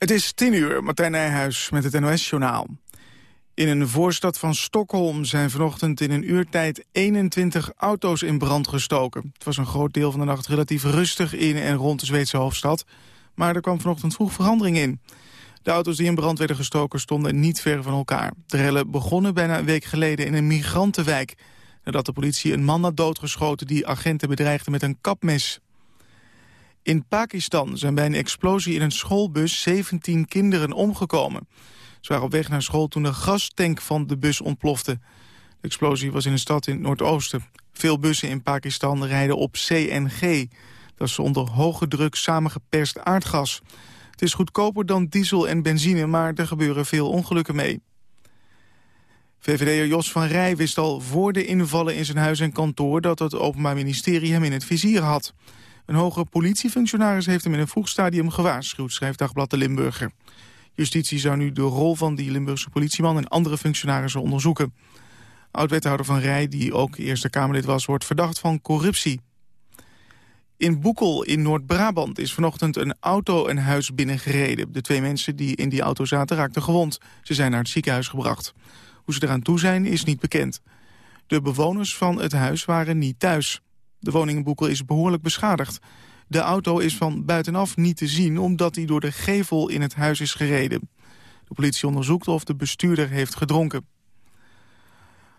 Het is tien uur, Martijn Nijhuis met het NOS-journaal. In een voorstad van Stockholm zijn vanochtend in een uurtijd 21 auto's in brand gestoken. Het was een groot deel van de nacht relatief rustig in en rond de Zweedse hoofdstad. Maar er kwam vanochtend vroeg verandering in. De auto's die in brand werden gestoken stonden niet ver van elkaar. De rellen begonnen bijna een week geleden in een migrantenwijk... nadat de politie een man had doodgeschoten die agenten bedreigde met een kapmes. In Pakistan zijn bij een explosie in een schoolbus 17 kinderen omgekomen. Ze waren op weg naar school toen de gastank van de bus ontplofte. De explosie was in een stad in het noordoosten. Veel bussen in Pakistan rijden op CNG. Dat is onder hoge druk samengeperst aardgas. Het is goedkoper dan diesel en benzine, maar er gebeuren veel ongelukken mee. VVD'er Jos van Rij wist al voor de invallen in zijn huis en kantoor... dat het Openbaar Ministerie hem in het vizier had. Een hoge politiefunctionaris heeft hem in een vroeg stadium gewaarschuwd... schrijft Dagblad de Limburger. Justitie zou nu de rol van die Limburgse politieman... en andere functionarissen onderzoeken. Oud-wethouder van Rij, die ook Eerste Kamerlid was... wordt verdacht van corruptie. In Boekel in Noord-Brabant is vanochtend een auto een huis binnengereden. De twee mensen die in die auto zaten raakten gewond. Ze zijn naar het ziekenhuis gebracht. Hoe ze eraan toe zijn is niet bekend. De bewoners van het huis waren niet thuis. De woning is behoorlijk beschadigd. De auto is van buitenaf niet te zien omdat hij door de gevel in het huis is gereden. De politie onderzoekt of de bestuurder heeft gedronken.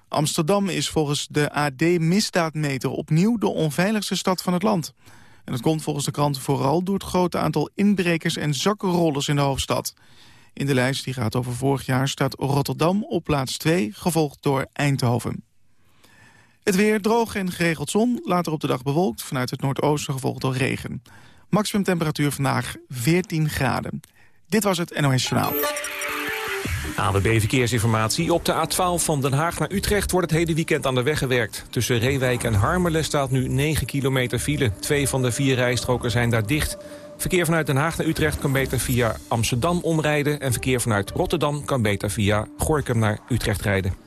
Amsterdam is volgens de AD-misdaadmeter opnieuw de onveiligste stad van het land. En dat komt volgens de krant vooral door het grote aantal inbrekers en zakkenrollers in de hoofdstad. In de lijst die gaat over vorig jaar staat Rotterdam op plaats 2, gevolgd door Eindhoven. Het weer droog en geregeld zon, later op de dag bewolkt... vanuit het noordoosten gevolgd door regen. Maximum temperatuur vandaag 14 graden. Dit was het NOS Journaal. ANWB Verkeersinformatie. Op de A12 van Den Haag naar Utrecht wordt het hele weekend aan de weg gewerkt. Tussen Reewijk en Harmelen staat nu 9 kilometer file. Twee van de vier rijstroken zijn daar dicht. Verkeer vanuit Den Haag naar Utrecht kan beter via Amsterdam omrijden... en verkeer vanuit Rotterdam kan beter via Gorkum naar Utrecht rijden.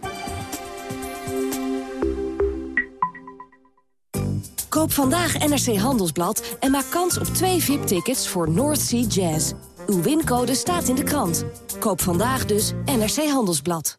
Koop vandaag NRC Handelsblad en maak kans op twee VIP-tickets voor North Sea Jazz. Uw wincode staat in de krant. Koop vandaag dus NRC Handelsblad.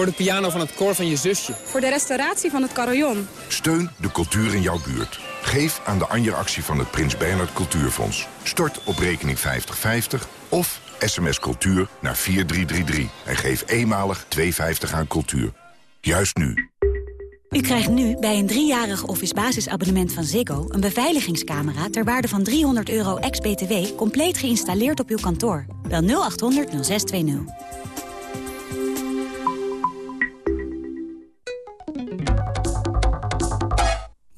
Voor de piano van het koor van je zusje. Voor de restauratie van het carillon. Steun de cultuur in jouw buurt. Geef aan de Anja-actie van het Prins Bernhard Cultuurfonds. Stort op rekening 5050 of sms cultuur naar 4333. En geef eenmalig 2,50 aan cultuur. Juist nu. U krijgt nu bij een driejarig Office basisabonnement van Ziggo... een beveiligingscamera ter waarde van 300 euro ex-BTW... compleet geïnstalleerd op uw kantoor. Bel 0800 0620.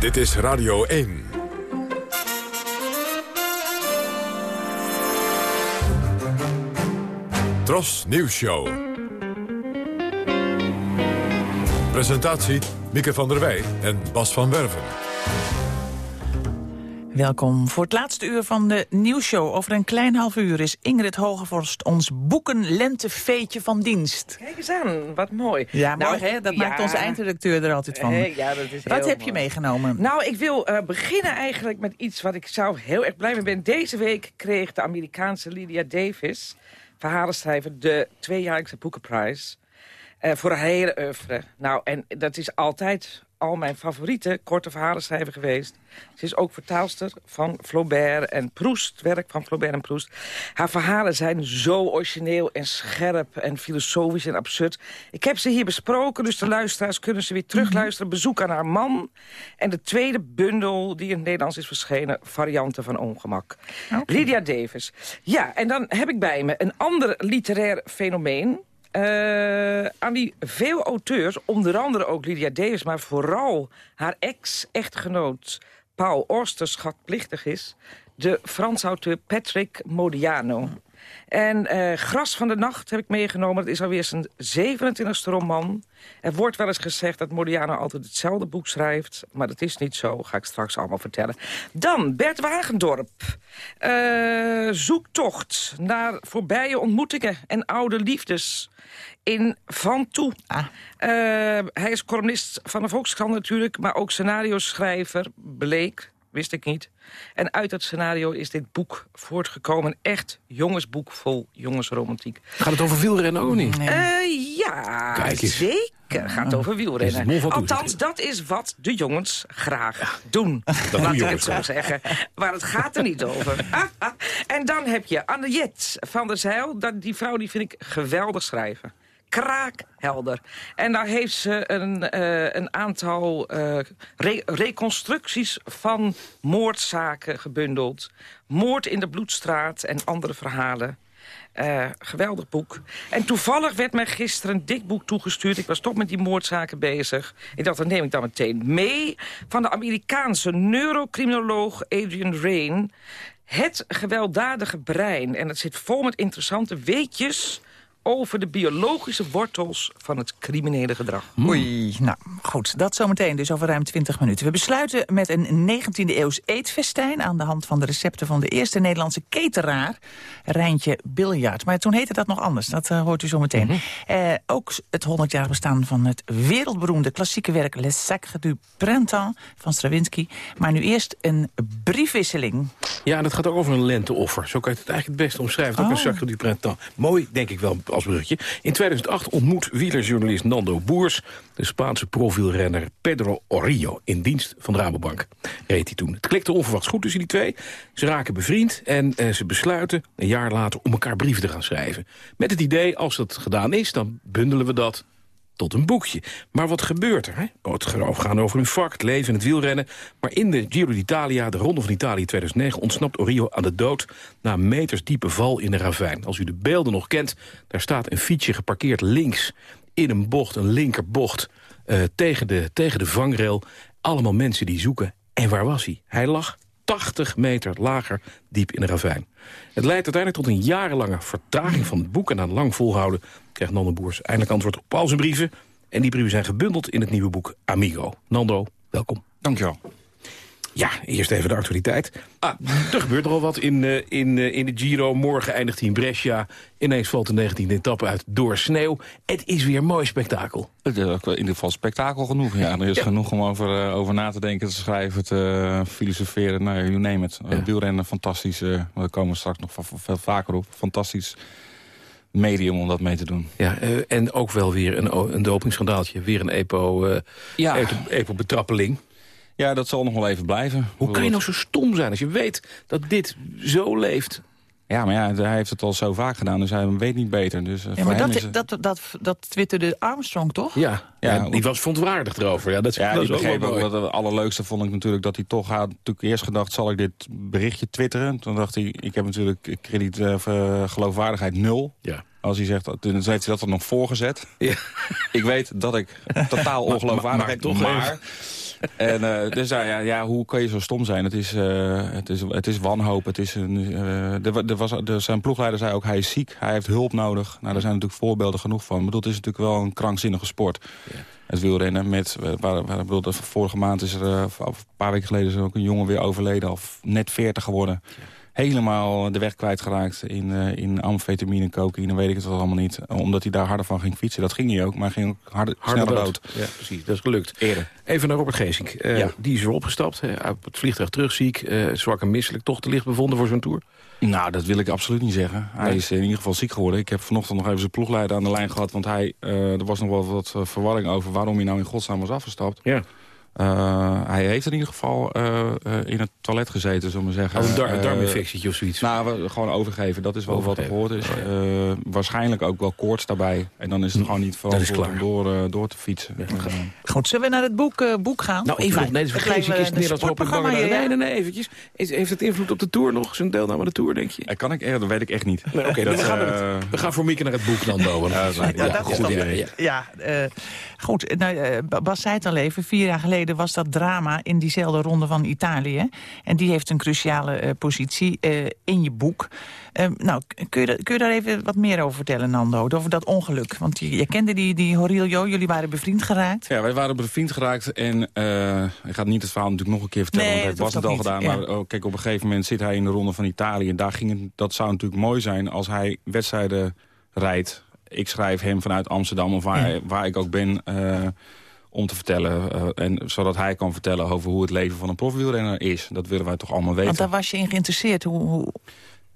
Dit is Radio 1. Tros Nieuws Show. Presentatie Mieke van der Wij en Bas van Werven. Welkom voor het laatste uur van de nieuwsshow. Over een klein half uur is Ingrid Hogevorst ons boekenlentefeetje van dienst. Kijk eens aan, wat mooi. Ja, nou, mooi hè? Dat maakt onze eindredacteur er altijd van. Ja, dat is wat heb mooi. je meegenomen? Nou, ik wil uh, beginnen eigenlijk met iets wat ik zou heel erg blij mee ben. Deze week kreeg de Amerikaanse Lydia Davis, verhalenschrijver, de tweejaarlijkse boekenprijs. Uh, voor haar hele oeuvre. Nou, en dat is altijd al mijn favoriete korte verhalenschrijver geweest. Ze is ook vertaalster van Flaubert en Proust, werk van Flaubert en Proust. Haar verhalen zijn zo origineel en scherp en filosofisch en absurd. Ik heb ze hier besproken, dus de luisteraars kunnen ze weer terugluisteren. Bezoek aan haar man. En de tweede bundel die in het Nederlands is verschenen, Varianten van Ongemak. Lydia Davis. Ja, en dan heb ik bij me een ander literair fenomeen. Uh, aan wie veel auteurs, onder andere ook Lydia Davis... maar vooral haar ex-echtgenoot Paul Orster schatplichtig is... de Franse auteur Patrick Modiano. En uh, Gras van de Nacht heb ik meegenomen. Dat is alweer zijn 27e roman. Er wordt wel eens gezegd dat Modiano altijd hetzelfde boek schrijft. Maar dat is niet zo, ga ik straks allemaal vertellen. Dan Bert Wagendorp. Uh, zoektocht naar voorbije ontmoetingen en oude liefdes in Van Toe. Ah. Uh, hij is columnist van de Volkskrant natuurlijk, maar ook scenario-schrijver, bleek wist ik niet. En uit dat scenario is dit boek voortgekomen. Echt jongensboek vol jongensromantiek. Gaat het over wielrennen ook niet? Uh, ja, zeker gaat het over wielrennen. Althans, dat is wat de jongens graag doen. Dat Laat ik zo zeggen. Maar het gaat er niet over. en dan heb je Anne-Jet van der Zeil. Die vrouw die vind ik geweldig schrijven kraakhelder. En daar heeft ze een, uh, een aantal re reconstructies van moordzaken gebundeld. Moord in de Bloedstraat en andere verhalen. Uh, geweldig boek. En toevallig werd mij gisteren een dik boek toegestuurd. Ik was toch met die moordzaken bezig. Ik dacht, dat neem ik dan meteen mee. Van de Amerikaanse neurocriminoloog Adrian Rain. Het gewelddadige brein. En het zit vol met interessante weetjes over de biologische wortels van het criminele gedrag. Oei, nou goed, dat zometeen dus over ruim 20 minuten. We besluiten met een 19e-eeuws eetfestijn... aan de hand van de recepten van de eerste Nederlandse cateraar... Rijntje Biljart. Maar toen heette dat nog anders, dat uh, hoort u zometeen. Mm uh, ook het 100 jaar bestaan van het wereldberoemde klassieke werk... Le Sacre du Printemps van Stravinsky. Maar nu eerst een briefwisseling. Ja, dat gaat ook over een lenteoffer. Zo kan je het eigenlijk het beste omschrijven. Oh. Ook een Sacre du Printemps. Mooi, denk ik wel als bruggetje. In 2008 ontmoet wielerjournalist Nando Boers... de Spaanse profielrenner Pedro Orillo in dienst van de Rabobank. Reed hij toen. Het klikte onverwachts goed tussen die twee. Ze raken bevriend en eh, ze besluiten een jaar later om elkaar brieven te gaan schrijven. Met het idee, als dat gedaan is, dan bundelen we dat tot een boekje. Maar wat gebeurt er? Hè? Oh, het gaat over hun vak, het leven en het wielrennen. Maar in de Giro d'Italia, de Ronde van Italië 2009... ontsnapt Orio aan de dood na een metersdiepe val in de ravijn. Als u de beelden nog kent, daar staat een fietsje geparkeerd links... in een bocht, een linkerbocht, uh, tegen, de, tegen de vangrail. Allemaal mensen die zoeken. En waar was hij? Hij lag 80 meter lager diep in de ravijn. Het leidt uiteindelijk tot een jarenlange vertraging van het boek... en aan lang volhouden krijgt Nando Boers eindelijk antwoord op al zijn brieven. En die brieven zijn gebundeld in het nieuwe boek Amigo. Nando, welkom. Dankjewel. Ja, eerst even de actualiteit. Ah, er gebeurt nogal wat in, uh, in, uh, in de Giro. Morgen eindigt hij in Brescia. Ineens valt de 19e etappe uit door sneeuw. Het is weer een mooi spektakel. In ieder geval spektakel genoeg. Ja, er is genoeg om over, uh, over na te denken, te schrijven, te filosoferen. Nou, you name it. Ja. wielrennen, fantastisch. daar komen we straks nog veel vaker op. Fantastisch medium om dat mee te doen. Ja, uh, en ook wel weer een, een dopingschandaaltje. Weer een EPO, uh, ja. EPO-betrappeling. Ja, dat zal nog wel even blijven. Hoe kan je nou zo stom zijn als je weet dat dit zo leeft? Ja, maar ja, hij heeft het al zo vaak gedaan, dus hij weet niet beter. Dus, ja, maar dat, het... dat, dat, dat twitterde Armstrong, toch? Ja, ja, die was verontwaardigd erover. Ja, dat, ja, dat begreep ook. Wat het allerleukste vond ik natuurlijk dat hij toch had natuurlijk eerst gedacht... zal ik dit berichtje twitteren? Toen dacht hij, ik heb natuurlijk krediet uh, geloofwaardigheid nul. Ja. Als hij zegt, dan heeft hij dat er nog voorgezet. Ja. ik weet dat ik totaal ongeloofwaardigheid toch maar, en, uh, dus ja, ja, hoe kan je zo stom zijn? Het is, uh, het is, het is wanhoop. Het is een, uh, er, er was, er, zijn ploegleider zei ook, hij is ziek. Hij heeft hulp nodig. Nou, daar zijn natuurlijk voorbeelden genoeg van. Ik bedoel, het is natuurlijk wel een krankzinnige sport. Ja. Het wielrennen met, waar, waar, bedoel, vorige maand is er, een paar weken geleden is er ook een jongen weer overleden. Of net 40 geworden. Ja helemaal de weg kwijtgeraakt in, uh, in amfetamine, cocaïne, weet ik het wel allemaal niet. Omdat hij daar harder van ging fietsen. Dat ging hij ook, maar hij ging ook harder, harder sneller dood. Ja, precies. Dat is gelukt. Eerder. Even naar Robert Geesink. Uh, ja. Die is weer opgestapt. Uh, op het vliegtuig terugziek. Uh, zwak en misselijk. Toch te licht bevonden voor zo'n tour? Nou, dat wil ik absoluut niet zeggen. Hij is in ieder geval ziek geworden. Ik heb vanochtend nog even zijn ploegleider aan de lijn gehad. Want hij, er was nog wel wat verwarring over waarom hij nou in godsnaam was afgestapt. Ja. Uh, hij heeft in ieder geval uh, uh, in het toilet gezeten, zullen we zeggen. Als een dar darminfectie of zoiets? Nou, gewoon overgeven. Dat is wel wat er gehoord is. Oh, ja. waarschijnlijk ook wel koorts daarbij. En dan is het gewoon niet verantwoord om door, door te fietsen. Ja. Goed, zullen we naar het boek, boek gaan? Nou, even nog. Nee, dat is vreselijk. Is het Nederlands Hopelijk Nee, nee, nee, eventjes. Heeft het invloed op de Tour nog? Zijn deelname aan de Tour, denk je? kan ik, dat weet ik echt niet. Nee, Oké, okay, we, gaan we gaan voor Mieke naar het boek dan, Bo. ja, dat is goed idee. Ja, goed. Nou, Bas zei het al even. Vier jaar geleden was dat drama in diezelfde ronde van Italië. En die heeft een cruciale uh, positie uh, in je boek. Uh, nou, kun je, kun je daar even wat meer over vertellen, Nando? Over dat ongeluk. Want je, je kende die, die Horillo, jullie waren bevriend geraakt. Ja, wij waren bevriend geraakt. En ik ga niet het verhaal natuurlijk nog een keer vertellen, nee, want hij was het al niet. gedaan. Ja. Maar oh, kijk, op een gegeven moment zit hij in de ronde van Italië. En daar ging het, dat zou natuurlijk mooi zijn als hij wedstrijden rijdt. Ik schrijf hem vanuit Amsterdam of waar, ja. waar ik ook ben om te vertellen. Uh, en zodat hij kan vertellen over hoe het leven van een profwielrenner is. Dat willen wij toch allemaal weten. Want daar was je in geïnteresseerd? Hoe, hoe...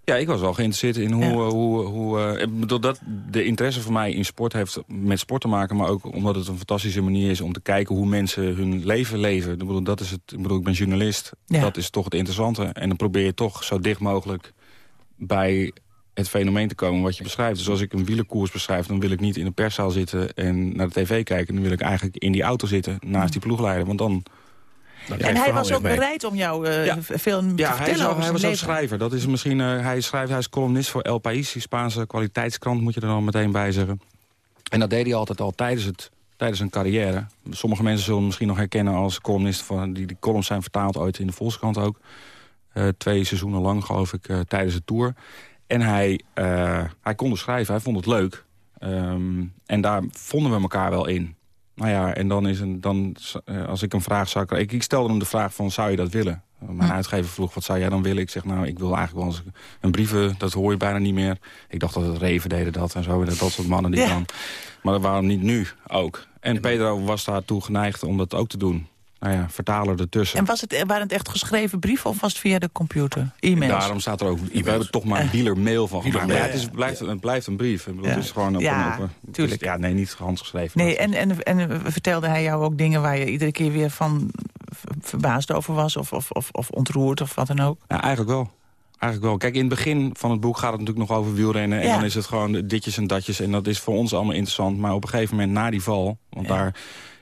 Ja, ik was wel geïnteresseerd in hoe... Ja. hoe, hoe uh, dat de interesse van mij in sport heeft met sport te maken... maar ook omdat het een fantastische manier is om te kijken hoe mensen hun leven leven. Ik bedoel, dat is het, ik, bedoel, ik ben journalist. Ja. Dat is toch het interessante. En dan probeer je toch zo dicht mogelijk bij het fenomeen te komen wat je beschrijft. Dus als ik een wielerkoers beschrijf, dan wil ik niet in de perszaal zitten en naar de tv kijken. Dan wil ik eigenlijk in die auto zitten naast die ploegleider. Want dan... en hij was ook bereid om jou uh, ja. veel te ja, vertellen hij, was leven. ook schrijver. Dat is misschien, uh, hij, schrijft, hij is columnist voor El País, die Spaanse kwaliteitskrant, moet je er dan meteen bij zeggen. En dat deed hij altijd al tijdens, het, tijdens zijn carrière. Sommige mensen zullen hem misschien nog herkennen als columnist. Van, die, die columns zijn vertaald ooit in de Volkskrant ook. Uh, twee seizoenen lang, geloof ik, tijdens de Tour. En hij, uh, hij kon dus schrijven, hij vond het leuk. Um, en daar vonden we elkaar wel in. Nou ja, en dan is een, dan, uh, als ik een vraag zou krijgen... Ik, ik stelde hem de vraag van, zou je dat willen? Mijn uitgever vroeg, wat zou jij dan willen? Ik zeg, nou, ik wil eigenlijk wel eens een brieven, dat hoor je bijna niet meer. Ik dacht dat het Reven deden dat en zo, dat soort mannen die ja. dan. Maar waarom niet nu ook? En Pedro was daartoe geneigd om dat ook te doen nou ja, vertaler ertussen. En was het, waren het echt geschreven brieven of was het via de computer? E-mails? Daarom staat er ook... We hebben toch maar een dealer mail van gemaakt. Ja, het, is, blijft, het blijft een brief. Ik bedoel, ja. Het is gewoon op ja, een... Op, tuurlijk. ja, nee, niet handgeschreven. Nee, en, en, en vertelde hij jou ook dingen waar je iedere keer weer van verbaasd over was? Of, of, of, of ontroerd of wat dan ook? Ja, eigenlijk wel. Eigenlijk wel. Kijk, in het begin van het boek gaat het natuurlijk nog over wielrennen. En ja. dan is het gewoon ditjes en datjes. En dat is voor ons allemaal interessant. Maar op een gegeven moment na die val... Want ja. daar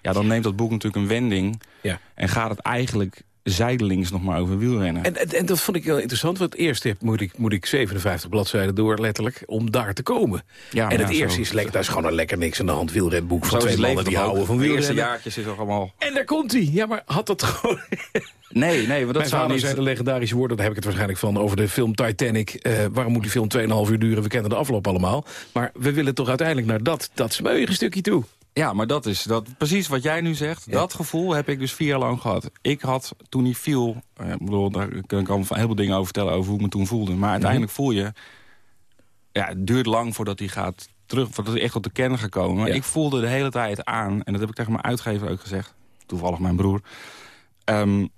ja, dan neemt dat boek natuurlijk een wending. Ja. En gaat het eigenlijk zijdelings nog maar over wielrennen. En, en, en, dat vond ik heel interessant, want eerst heb, moet, ik, moet ik 57 bladzijden door, letterlijk, om daar te komen. Ja, en het eerste is, lekker, daar is gewoon een lekker niks aan de hand wielrenboek van twee mannen die houden van wielrennen. De eerste jaartjes is er allemaal... En daar komt hij. Ja, maar had dat gewoon... Nee, nee, want dat zou niet... zijn de legendarische woorden, daar heb ik het waarschijnlijk van... over de film Titanic. Uh, waarom moet die film 2,5 uur duren? We kennen de afloop allemaal. Maar we willen toch uiteindelijk naar dat, dat smeuïge stukje toe. Ja, maar dat is dat, precies wat jij nu zegt. Ja. Dat gevoel heb ik dus vier jaar lang gehad. Ik had toen hij viel... Eh, bedoel, daar kan ik al een heleboel dingen over vertellen... over hoe ik me toen voelde. Maar uiteindelijk voel je... Ja, het duurt lang voordat hij gaat terug... voordat hij echt tot de kern gaat komen. Ja. ik voelde de hele tijd aan... en dat heb ik tegen mijn uitgever ook gezegd. Toevallig mijn broer. Um,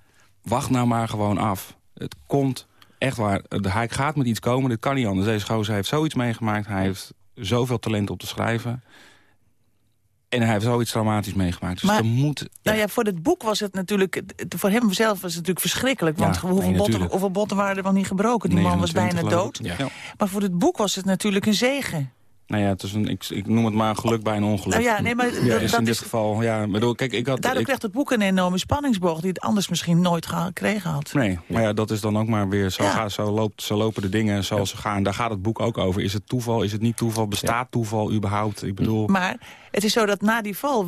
wacht nou maar gewoon af. Het komt echt waar. Hij gaat met iets komen, dit kan niet anders. Deze gozer heeft zoiets meegemaakt. Hij heeft zoveel talent op te schrijven... En hij heeft zoiets traumatisch meegemaakt. Dus maar, er moet... Nou ja, voor dit boek was het natuurlijk... Voor hem zelf was het natuurlijk verschrikkelijk. Want ja, hoeveel, nee, botten, hoeveel botten waren er wel niet gebroken? Die man was bijna dood. Ja. Maar voor dit boek was het natuurlijk een zegen. Nou ja, het is een, ik, ik noem het maar geluk bij een ongeluk. Nou ja, nee, maar ja, is in dit geval, ja, bedoel, kijk, ik had... Daardoor ik, krijgt het boek een enorme spanningsboog... die het anders misschien nooit gekregen had. Nee, maar ja, dat is dan ook maar weer... Zo, ja. gaat, zo, loopt, zo lopen de dingen zoals ze gaan. Daar gaat het boek ook over. Is het toeval, is het niet toeval? Bestaat toeval überhaupt? Ik bedoel... Maar het is zo dat na die val...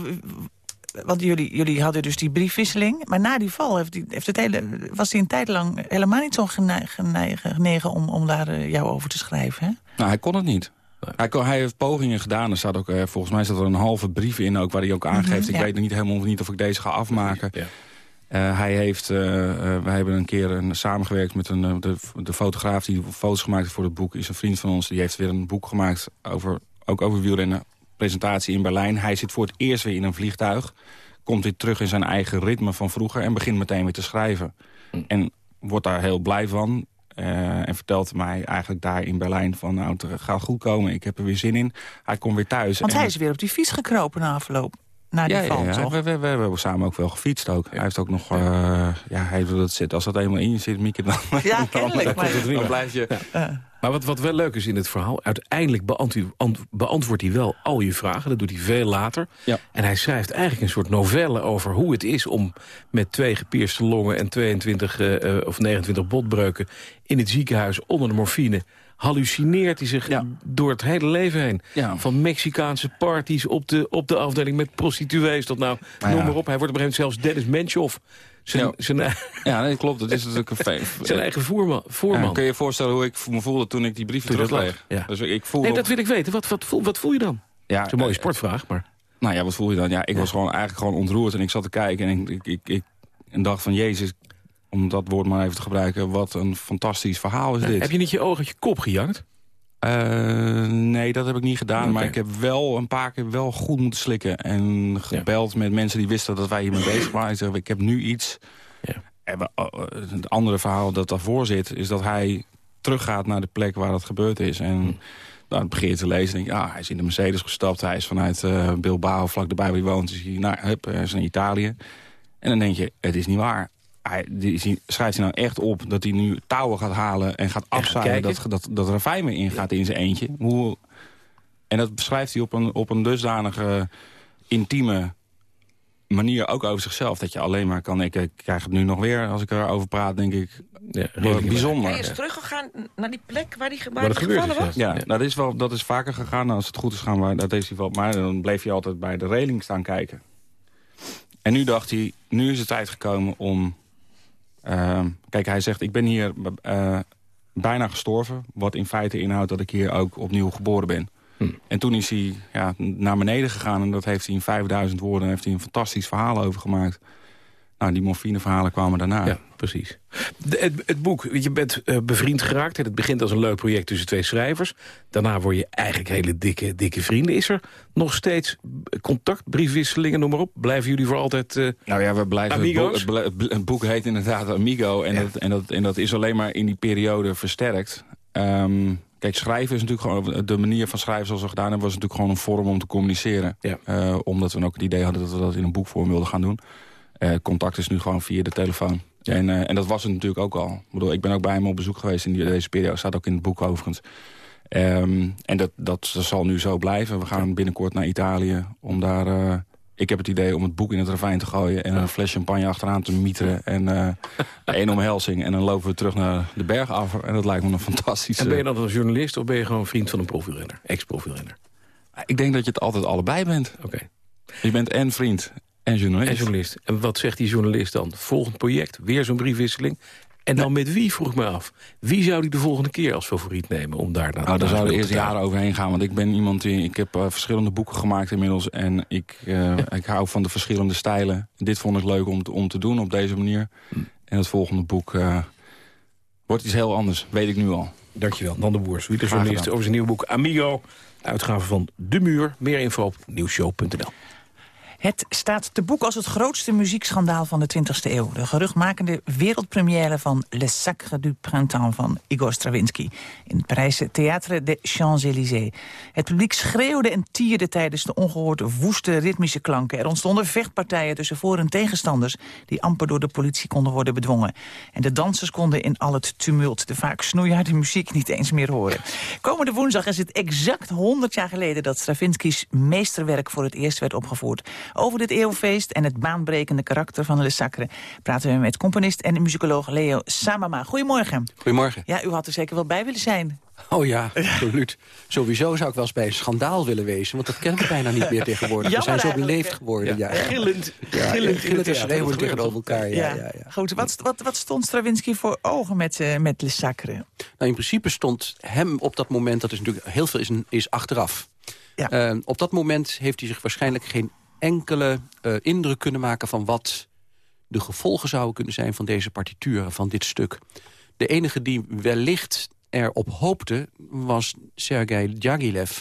Want jullie, jullie hadden dus die briefwisseling. Maar na die val heeft die, heeft het hele, was hij een tijd lang helemaal niet zo genegen om, om daar uh, jou over te schrijven. Hè? Nou, hij kon het niet. Hij, heeft pogingen gedaan. Er staat ook, eh, volgens mij staat er een halve brief in ook, waar hij ook aangeeft. Mm -hmm, ja. Ik weet niet helemaal niet of ik deze ga afmaken. Ja. Uh, hij heeft, uh, uh, wij hebben een keer een, samengewerkt met een, de, de, fotograaf die foto's gemaakt heeft voor het boek. Is een vriend van ons. Die heeft weer een boek gemaakt, over, ook over wielrennen. Presentatie in Berlijn. Hij zit voor het eerst weer in een vliegtuig. Komt weer terug in zijn eigen ritme van vroeger. En begint meteen weer te schrijven. Mm. En wordt daar heel blij van. Uh, en vertelt mij eigenlijk daar in Berlijn van... nou, het gaat goed komen, ik heb er weer zin in. Hij komt weer thuis. Want en... hij is weer op die fiets gekropen na afloop. Na die ja, val, ja, ja. toch? We, we, we, hebben samen ook wel gefietst ook. Hij heeft ook nog... Uh, ja, hij wil dat zit. Als dat eenmaal in je zit, Mieke, dan, ja, dan, kennelijk, dan, dan, dan blijf je... Ja. Maar wat, wat wel leuk is in het verhaal... uiteindelijk beantwoordt, beantwoordt hij wel al je vragen. Dat doet hij veel later. Ja. En hij schrijft eigenlijk een soort novelle over hoe het is... om met twee gepierste longen en 22 uh, of 29 botbreuken... in het ziekenhuis onder de morfine hallucineert hij zich ja. door het hele leven heen. Ja. Van Mexicaanse parties op de, op de afdeling met prostituees. Dat nou, maar noem ja. maar op. Hij wordt op een gegeven moment zelfs Dennis Menchoff. Zijn, zijn, ja, nee, klopt. Dat is natuurlijk een fijn. Zijn eigen voerman. voerman. kun je je voorstellen hoe ik me voelde toen ik die brieven terugkreeg? Ja. Dus ik voel nee, op... dat wil ik weten. Wat, wat, voel, wat voel je dan? Ja, dat is een mooie sportvraag, maar... Nou ja, wat voel je dan? Ja, ik ja. was gewoon eigenlijk gewoon ontroerd. En ik zat te kijken en ik, ik, ik, ik en dacht van... Jezus, om dat woord maar even te gebruiken... wat een fantastisch verhaal is dit. Heb je niet je ogen uit je kop gejankt? Uh, nee, dat heb ik niet gedaan. Okay. Maar ik heb wel een paar keer wel goed moeten slikken. En gebeld ja. met mensen die wisten dat wij hiermee bezig waren. Ik, zeg, ik heb nu iets. Ja. En het andere verhaal dat daarvoor zit... is dat hij teruggaat naar de plek waar dat gebeurd is. En hm. dan begin je te lezen. Denk, ja, hij is in de Mercedes gestapt. Hij is vanuit uh, Bilbao, vlak erbij waar hij woont. Is hij, nou, hup, hij is in Italië. En dan denk je, het is niet waar hij, die, schrijft hij nou echt op dat hij nu touwen gaat halen... en gaat afzeilen dat, dat, dat ravijn ingaat in zijn eentje. Hoe, en dat beschrijft hij op een, op een dusdanige intieme manier ook over zichzelf. Dat je alleen maar kan... Ik, ik krijg het nu nog weer, als ik erover praat, denk ik... Ja, bijzonder. Hij is teruggegaan naar die plek waar hij waar het gevallen is, was? Ja, ja. Dat, is wel, dat is vaker gegaan. Als het goed is gaan, maar, dat is hij wel, maar dan bleef hij altijd bij de reling staan kijken. En nu dacht hij, nu is het tijd gekomen om... Uh, kijk, hij zegt, ik ben hier uh, bijna gestorven. Wat in feite inhoudt dat ik hier ook opnieuw geboren ben. Hm. En toen is hij ja, naar beneden gegaan. En dat heeft hij in 5000 woorden heeft hij een fantastisch verhaal over gemaakt. Nou, die morfineverhalen kwamen daarna. Ja, precies. De, het, het, boek, je bent uh, bevriend geraakt. Het begint als een leuk project tussen twee schrijvers. Daarna word je eigenlijk hele dikke, dikke vrienden. Is er nog steeds contact, briefwisselingen, noem maar op? Blijven jullie voor altijd uh, Nou ja, we blijven... Amigos? Het boek, het, het, het boek heet inderdaad Amigo. En, Ja. dat, en, dat, en dat is alleen maar in die periode versterkt. Ehm, kijk, schrijven is natuurlijk gewoon... De manier van schrijven zoals we gedaan hebben... was natuurlijk gewoon een vorm om te communiceren. Ja. Uh, omdat we ook het idee hadden dat we dat in een boekvorm wilden gaan doen. Uh, contact is nu gewoon via de telefoon. Ja. En, uh, en dat was het natuurlijk ook al. Ik, bedoel, ik ben ook bij hem op bezoek geweest in die, deze periode. Staat ook in het boek overigens. Um, en dat, dat, zal nu zo blijven. We gaan binnenkort naar Italië om daar... Uh, ik heb het idee om het boek in het ravijn te gooien... en een fles champagne achteraan te mieteren. En uh, één omhelzing. En dan lopen we terug naar de berg af. En dat lijkt me een fantastische... En ben je dan als journalist of ben je gewoon vriend van een profielrenner? Ex-profielrenner? Ik denk dat je het altijd allebei bent. Oké. Okay. Je bent en vriend en journalist. En journalist. En wat zegt die journalist dan? Volgend project, weer zo'n briefwisseling. En dan met wie, vroeg me af. Wie zou die de volgende keer als favoriet nemen om daar naar nou, daar zouden eerst jaren overheen gaan. Want ik ben iemand die... Ik heb uh, verschillende boeken gemaakt inmiddels. En ik, uh, ik hou van de verschillende stijlen. Dit vond ik leuk om te, om te doen op deze manier. Hm. En het volgende boek uh, wordt iets heel anders. Weet ik nu al. Dankjewel. Dan de Boers, journalist over zijn nieuwe boek Amigo. Uitgave van De Muur. Meer info op nieuwshow.nl. Het staat te boek als het grootste muziekschandaal van de 20e eeuw. De geruchtmakende wereldpremière van Le Sacre du Printemps van Igor Stravinsky... in het Parijse Théâtre des Champs-Élysées. Het publiek schreeuwde en tierde tijdens de ongehoord woeste ritmische klanken. Er ontstonden vechtpartijen tussen voor- en tegenstanders... die amper door de politie konden worden bedwongen. En de dansers konden in al het tumult de vaak snoeiharde muziek niet eens meer horen. Komende woensdag is het exact 100 jaar geleden... dat Stravinsky's meesterwerk voor het eerst werd opgevoerd... Over dit eeuwfeest en het baanbrekende karakter van Le Sacre... praten we met componist en muzikoloog Leo Samama. Goedemorgen. Goedemorgen. Ja, u had er zeker wel bij willen zijn. Oh ja, absoluut. Sowieso zou ik wel eens bij een schandaal willen wezen... want dat kennen we bijna niet meer tegenwoordig. We zijn zo beleefd geworden. Ja. Ja. Gillend, ja, gillend, gillend en schreeuwend tegenover elkaar. Ja, ja. Ja, Goed, wat, wat, wat stond Stravinsky voor ogen met, uh, met Le Sacre? Nou, in principe stond hem op dat moment... dat is natuurlijk heel veel is, is achteraf. Ja. Uh, op dat moment heeft hij zich waarschijnlijk geen enkele uh, indruk kunnen maken van wat de gevolgen zouden kunnen zijn van deze partituren, van dit stuk. De enige die wellicht erop hoopte was Sergei Djagilev,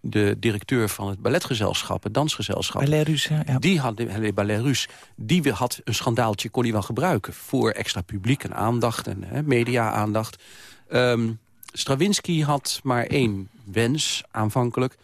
de directeur van het balletgezelschap, het dansgezelschap. Ballet ja. Die had, de Ballet Russe, die had een schandaaltje, kon hij wel gebruiken... voor extra publiek en aandacht en media-aandacht. Um, Stravinsky had maar één wens aanvankelijk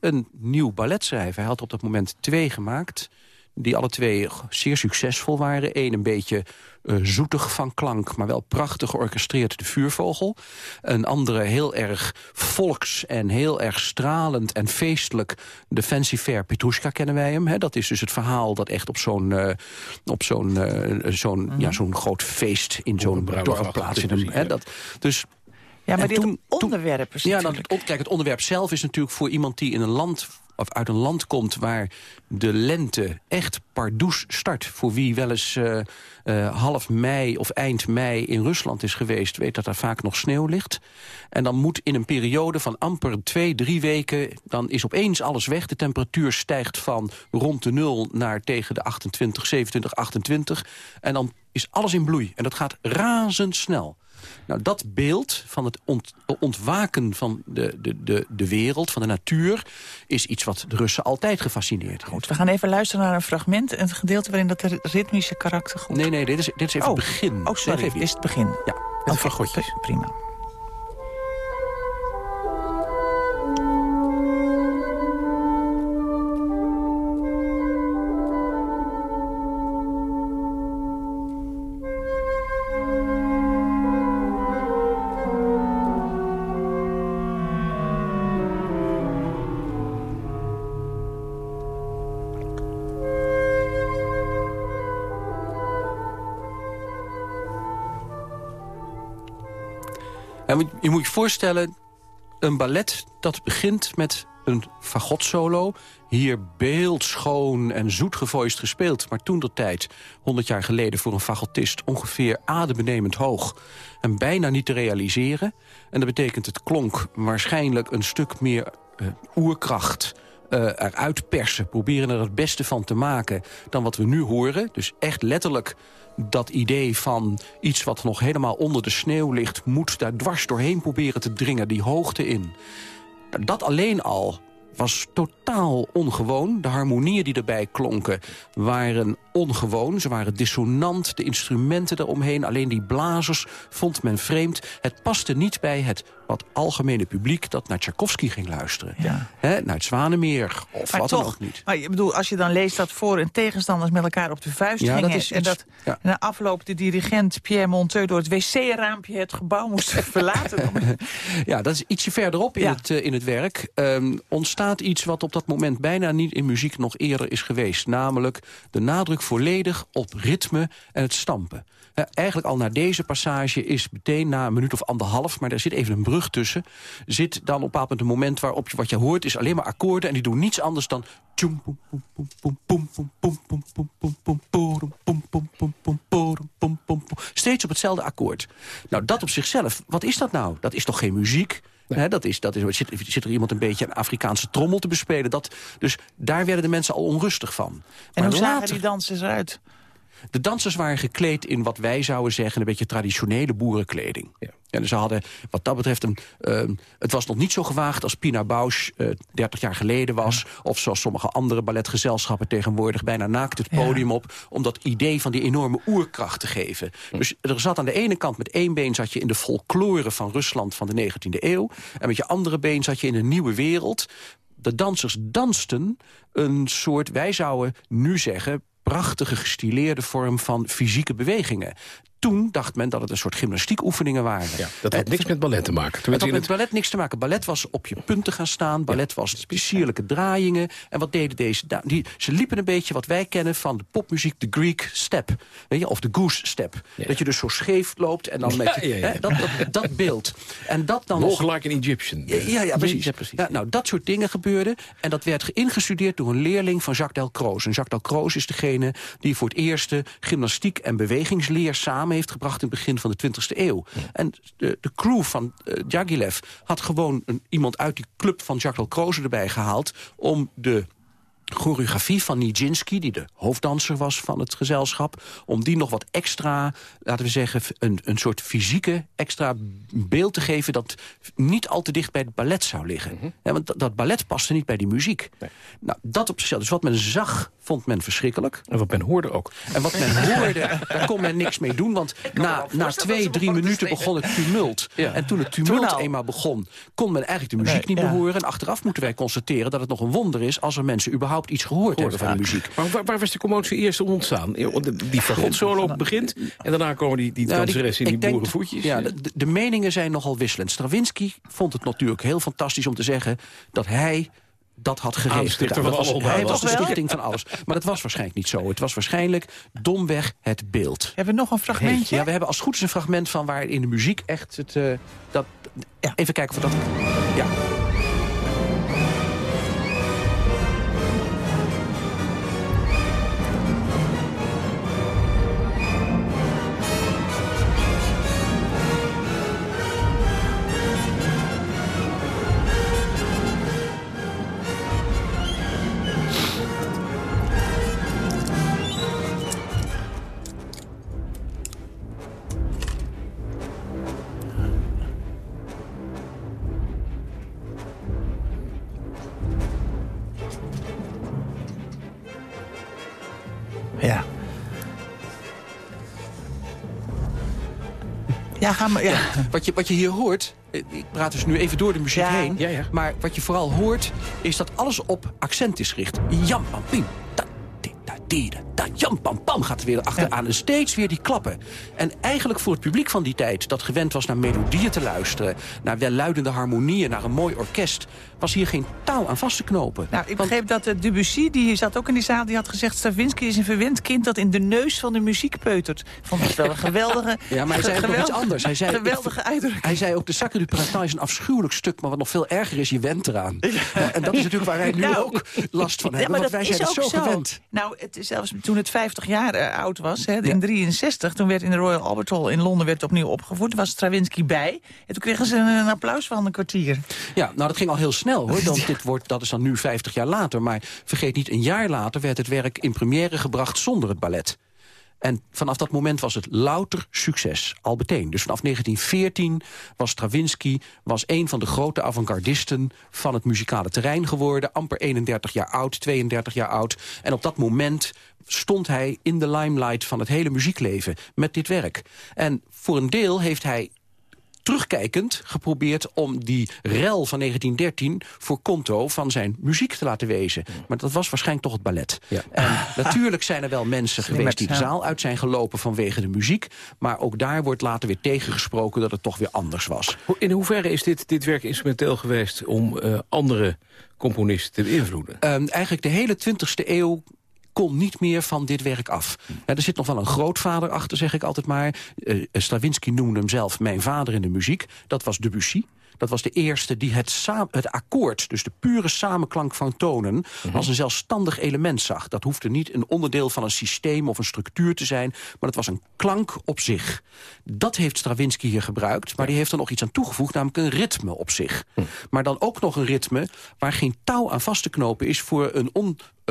een nieuw ballet schrijven. Hij had op dat moment twee gemaakt die alle twee zeer succesvol waren. Eén een beetje uh, zoetig van klank, maar wel prachtig georchestreerd, de vuurvogel. Een andere heel erg volks en heel erg stralend en feestelijk. De Fancy Fair Petrushka kennen wij hem. Hè? Dat is dus het verhaal dat echt op zo'n uh, op zo'n uh, zo'n mm -hmm. ja, zo'n groot feest in zo'n dorp plaatsvindt. Dus ja, maar dit toen, onderwerp is Ja, dan, kijk, het onderwerp zelf is natuurlijk voor iemand die in een land of uit een land komt waar de lente echt pardoes start. Voor wie wel eens uh, uh, half mei of eind mei in Rusland is geweest... weet dat er vaak nog sneeuw ligt. En dan moet in een periode van amper twee, drie weken... dan is opeens alles weg. De temperatuur stijgt van rond de nul naar tegen de 28, 27, 28. En dan is alles in bloei. En dat gaat razendsnel. Nou, dat beeld van het ont ontwaken van de, de, de, de wereld, van de natuur... is iets wat de Russen altijd gefascineerd heeft. Goed, we gaan even luisteren naar een fragment. Een gedeelte waarin dat ritmische karakter goed... Nee, nee, dit is, dit is even oh. het begin. Oh, sorry, dit is het begin. Ja, het okay, fagotjes. Prima. Je moet je voorstellen, een ballet dat begint met een fagotsolo. Hier beeldschoon en zoetgevoist gespeeld. Maar toen de tijd, 100 jaar geleden voor een fagotist... ongeveer adembenemend hoog en bijna niet te realiseren. En dat betekent het klonk waarschijnlijk een stuk meer uh, oerkracht... Uh, eruit persen, proberen er het beste van te maken... dan wat we nu horen. Dus echt letterlijk dat idee van iets wat nog helemaal onder de sneeuw ligt... moet daar dwars doorheen proberen te dringen, die hoogte in. Dat alleen al was totaal ongewoon. De harmonieën die erbij klonken waren ongewoon. Ze waren dissonant, de instrumenten eromheen. Alleen die blazers vond men vreemd. Het paste niet bij het wat algemene publiek dat naar Tchaikovsky ging luisteren. Ja. Hè, naar het Zwanemeer of maar wat toch, dan ook niet. Maar je bedoel, als je dan leest dat voor- en tegenstanders met elkaar op de vuist Ja, gingen... dat is en dat ja. na afloop de dirigent Pierre Monteux door het wc-raampje het gebouw moest verlaten. Ja, dat is ietsje verderop in, Ja. het, eh, in het werk. Ehm, ontstaat iets wat op dat moment bijna niet in muziek nog eerder is geweest. Namelijk de nadruk volledig op ritme en het stampen. Eigenlijk al na deze passage is meteen na een minuut of anderhalf... maar daar zit even een brug tussen... zit dan op een bepaald moment een moment waarop je, wat je hoort... is alleen maar akkoorden en die doen niets anders dan... Steeds op hetzelfde akkoord. Nou, dat op zichzelf, wat is dat nou? Dat is toch geen muziek? Hè, dat is, dat is, zit, zit er iemand een beetje een Afrikaanse trommel te bespelen? Dat, dus daar werden de mensen al onrustig van. En Maar hoe zagen die dansers eruit? De dansers waren gekleed in wat wij zouden zeggen... een beetje traditionele boerenkleding. Ja. En ze hadden wat dat betreft een... ehm, het was nog niet zo gewaagd als Pina Bausch eh 30 jaar geleden was. Of zoals sommige andere balletgezelschappen tegenwoordig... bijna naakt het podium op om dat idee van die enorme oerkracht te geven. Dus er zat aan de ene kant met één been zat je in de folklore van Rusland van de 19e eeuw. En met je andere been zat je in een nieuwe wereld de dansers dansten een soort, wij zouden nu zeggen... prachtige gestileerde vorm van fysieke bewegingen. Toen dacht men dat het een soort gymnastiekoefeningen waren. Ja, dat had niks met ballet te maken. Het Tenminste, had met ballet niks te maken. Ballet was op je punten gaan staan. Ballet was sierlijke draaiingen. En wat deden deze? Die, ze liepen een beetje wat wij kennen van de popmuziek, de Greek step. Weet je, of de goose step. Dat je dus zo scheef loopt en dan met hè, dat, dat, dat beeld. En dat dan nog like an Egyptian. ja, ja, precies. Ja, nou, dat soort dingen gebeurden. En dat werd ingestudeerd door een leerling van Jacques Delcroze. En Jacques Delcroze is degene die voor het eerst de gymnastiek en bewegingsleer samen heeft gebracht in het begin van de 20e eeuw. En de, de crew van eh Diaghilev had gewoon een, iemand uit die club van Jacques Delcroze erbij gehaald om de choreografie van Nijinsky, die de hoofddanser was van het gezelschap... om die nog wat extra, laten we zeggen, een, een soort fysieke extra beeld te geven... dat niet al te dicht bij het ballet zou liggen. Mhm. want dat, dat ballet paste niet bij die muziek. Nou, dat op zichzelf. Dus wat men zag, vond men verschrikkelijk. En wat men hoorde ook. En wat men hoorde, daar kon men niks mee doen. Want na, na twee, drie minuten begon het tumult. En toen het tumult Toen al. eenmaal begon, kon men eigenlijk de muziek Nee, niet meer ja. horen. En achteraf moeten wij constateren dat het nog een wonder is... als er mensen überhaupt iets gehoord hebben van de muziek. Maar waar, waar was de commotie eerst ontstaan? Die fagotsolo begint en daarna komen die, die Nou, die- danseressen in ik die denk- boerenvoetjes. Ja, de, de meningen zijn nogal wisselend. Stravinsky vond het natuurlijk heel fantastisch om te zeggen... dat hij dat had geregeld. Was- alle Hij was de stichting van alles. Maar dat was waarschijnlijk niet zo. Het was waarschijnlijk domweg het beeld. Hebben we nog een fragmentje? Ja, we hebben als het goed is een fragment van waar in de muziek echt het... eh, dat, Even kijken of we dat... Ja. Ja. Ga maar. Ja. Wat, je, wat je hier hoort, eh, ik praat dus nu even door de muziek heen... maar wat je vooral hoort, is dat alles op accent is gericht. Jam, pam, pim, da, di, da, di, da, da, jam, pam, pam gaat er weer achteraan. En steeds weer die klappen. En eigenlijk voor het publiek van die tijd... dat gewend was naar melodieën te luisteren... naar welluidende harmonieën, naar een mooi orkest... was hier geen touw aan vast te knopen. Nou, ik begreep dat uh, Debussy, die zat ook in die zaal... die had gezegd, Stravinsky is een verwend kind... dat in de neus van de muziek peutert. Vond het wel een geweldige... Ja, maar hij zei ook nog iets anders. Hij zei, geweldige uitdrukking. Hij zei ook, de Sacre du Printemps is een afschuwelijk stuk... maar wat nog veel erger is, je went eraan. Ja, En dat is natuurlijk waar wij nu Nou, ook last van Ja, hebben. maar dat wij is zijn ook het zo gewend. Nou, het is zelfs toen het 50 jaar eh, oud was, hè, in 63... toen werd in de Royal Albert Hall in Londen werd opnieuw opgevoerd. was Stravinsky bij. En toen kregen ze een, een applaus van een kwartier. Ja, nou dat ging al heel snel hoor. Want dit wordt, dat is dan nu 50 jaar later. Maar vergeet niet, een jaar later werd het werk in première gebracht zonder het ballet. En vanaf dat moment was het louter succes, al meteen. Dus vanaf 1914 was Stravinsky was een van de grote avant-gardisten... van het muzikale terrein geworden. Amper 31 jaar oud, 32 jaar oud. En op dat moment stond hij in de limelight van het hele muziekleven met dit werk. En voor een deel heeft hij terugkijkend geprobeerd om die rel van 1913 voor konto van zijn muziek te laten wezen. Maar dat was waarschijnlijk toch het ballet. En natuurlijk zijn er wel mensen geweest die de zaal uit zijn gelopen vanwege de muziek. Maar ook daar wordt later weer tegengesproken dat het toch weer anders was. In hoeverre is dit, dit werk instrumenteel geweest om eh, andere componisten te beïnvloeden? Ehm, eigenlijk de hele 20e eeuw kon niet meer van dit werk af. Ja, er zit nog wel een grootvader achter, zeg ik altijd maar. Eh, Stravinsky noemde hem zelf mijn vader in de muziek. Dat was Debussy. Dat was de eerste die het, het akkoord, dus de pure samenklank van tonen... als een zelfstandig element zag. Dat hoefde niet een onderdeel van een systeem of een structuur te zijn... maar dat was een klank op zich. Dat heeft Stravinsky hier gebruikt, maar die heeft er nog iets aan toegevoegd... namelijk een ritme op zich. Maar dan ook nog een ritme waar geen touw aan vast te knopen is... voor een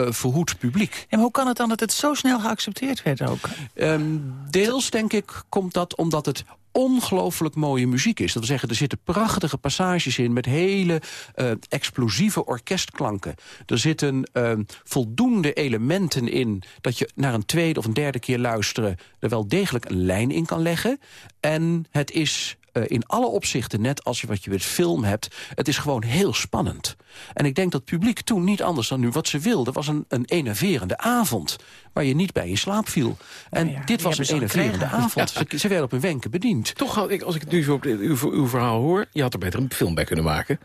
onverhoed publiek. En hoe kan het dan dat het zo snel geaccepteerd werd ook? Ehm, deels, denk ik, komt dat omdat het ongelooflijk mooie muziek is. Dat wil zeggen, er zitten prachtige passages in... met hele eh, explosieve orkestklanken. Er zitten eh, voldoende elementen in... dat je naar een tweede of een derde keer luisteren... er wel degelijk een lijn in kan leggen. En het is eh, in alle opzichten, net als je wat je met film hebt... het is gewoon heel spannend. En ik denk dat het publiek toen niet anders dan nu wat ze wilde... was een, een enerverende avond waar je niet bij in slaap viel. En dit was een enerverende avond. Ze, ze werden op hun wenken bediend. Toch had ik, als ik het nu zo op uw verhaal hoor... je had er beter een film bij kunnen maken.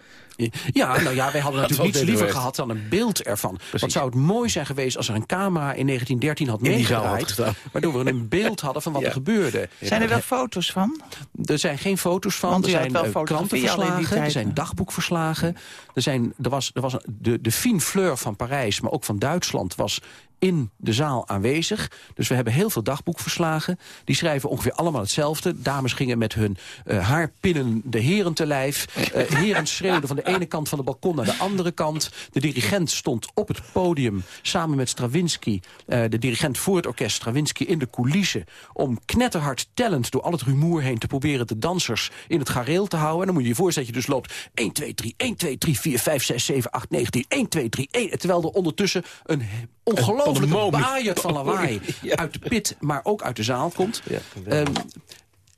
Ja, nou ja, wij hadden Dat natuurlijk niets liever geweest. gehad dan een beeld ervan. Wat zou het mooi zijn geweest als er een camera in 1913 had meegedraaid... waardoor we een beeld hadden van wat Ja. er gebeurde. Zijn er wel foto's van? Er zijn geen foto's van, Want er zijn wel eh, krantenverslagen, er tijd, zijn dagboekverslagen. Er, zijn, er was, er was een- de, de fine fleur van Parijs, maar ook van Duitsland... was in de zaal aanwezig. Dus we hebben heel veel dagboekverslagen. Die schrijven ongeveer allemaal hetzelfde. Dames gingen met hun uh, haarpinnen de heren te lijf. Uh, heren schreeuwden van de ene kant van de balkon naar de andere kant. De dirigent stond op het podium samen met Stravinsky. Uh, de dirigent voor het orkest, Stravinsky in de coulissen... om knetterhard tellend door al het rumoer heen te proberen... de dansers in het gareel te houden. En dan moet je je voorstellen dat je dus loopt 1, 2, 3, 1, 2, 3, 4, 5, 6, 7, 8, 9, 10, 1, 2, 3, 1. Terwijl er ondertussen een ongelooflijke baaier van lawaai... Ja. uit de pit, maar ook uit de zaal komt. Ja, um,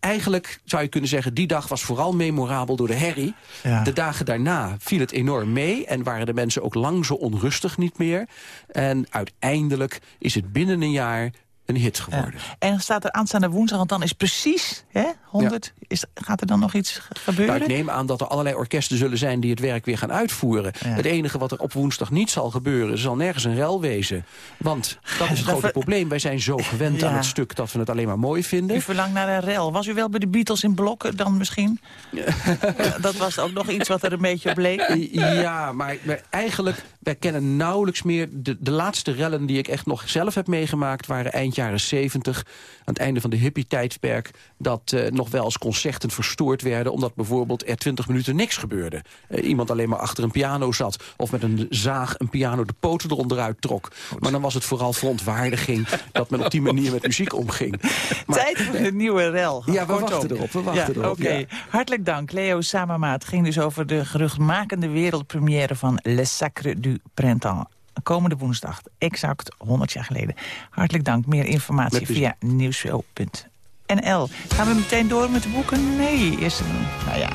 eigenlijk zou je kunnen zeggen... die dag was vooral memorabel door de herrie. Ja. De dagen daarna viel het enorm mee... en waren de mensen ook lang zo onrustig niet meer. En uiteindelijk is het binnen een jaar een hit geworden. Ja. En staat er aanstaande woensdag, want dan is precies hè, 100. Ja. Is, gaat er dan nog iets gebeuren? Nou, ik neem aan dat er allerlei orkesten zullen zijn die het werk weer gaan uitvoeren. Ja. Het enige wat er op woensdag niet zal gebeuren, zal nergens een rel wezen. Want dat is het grote probleem. Wij zijn zo gewend aan het stuk dat we het alleen maar mooi vinden. U verlangt naar een rel. Was u wel bij de Beatles in blokken dan misschien? dat was ook nog iets wat er een beetje op leek. Ja, maar, maar eigenlijk, wij kennen nauwelijks meer... De, de laatste rellen die ik echt nog zelf heb meegemaakt waren eind jaren 70, aan het einde van de hippie-tijdperk... dat uh, nog wel eens concerten verstoord werden... omdat bijvoorbeeld er 20 minuten niks gebeurde. Uh, iemand alleen maar achter een piano zat... of met een zaag een piano de poten eronderuit trok. Goed. Maar dan was het vooral verontwaardiging... dat men op die manier met muziek omging. Maar, Tijd voor de nieuwe rel. Ja, we Kortom. wachten erop. We wachten ja, erop. Okay. Ja. Hartelijk dank, Leo Samama. Het ging dus over de geruchtmakende wereldpremière van Le Sacre du Printemps komende woensdag, exact 100 jaar geleden. Hartelijk dank. Meer informatie via nieuwshow.nl. Gaan we meteen door met de boeken? Nee, eerst een, nou ja...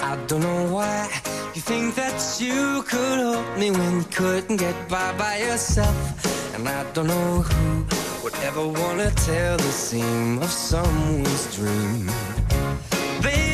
I don't know why you think that you could help me when you couldn't get by by yourself. And I don't know who would ever want to tell the seam of someone's dream. Baby.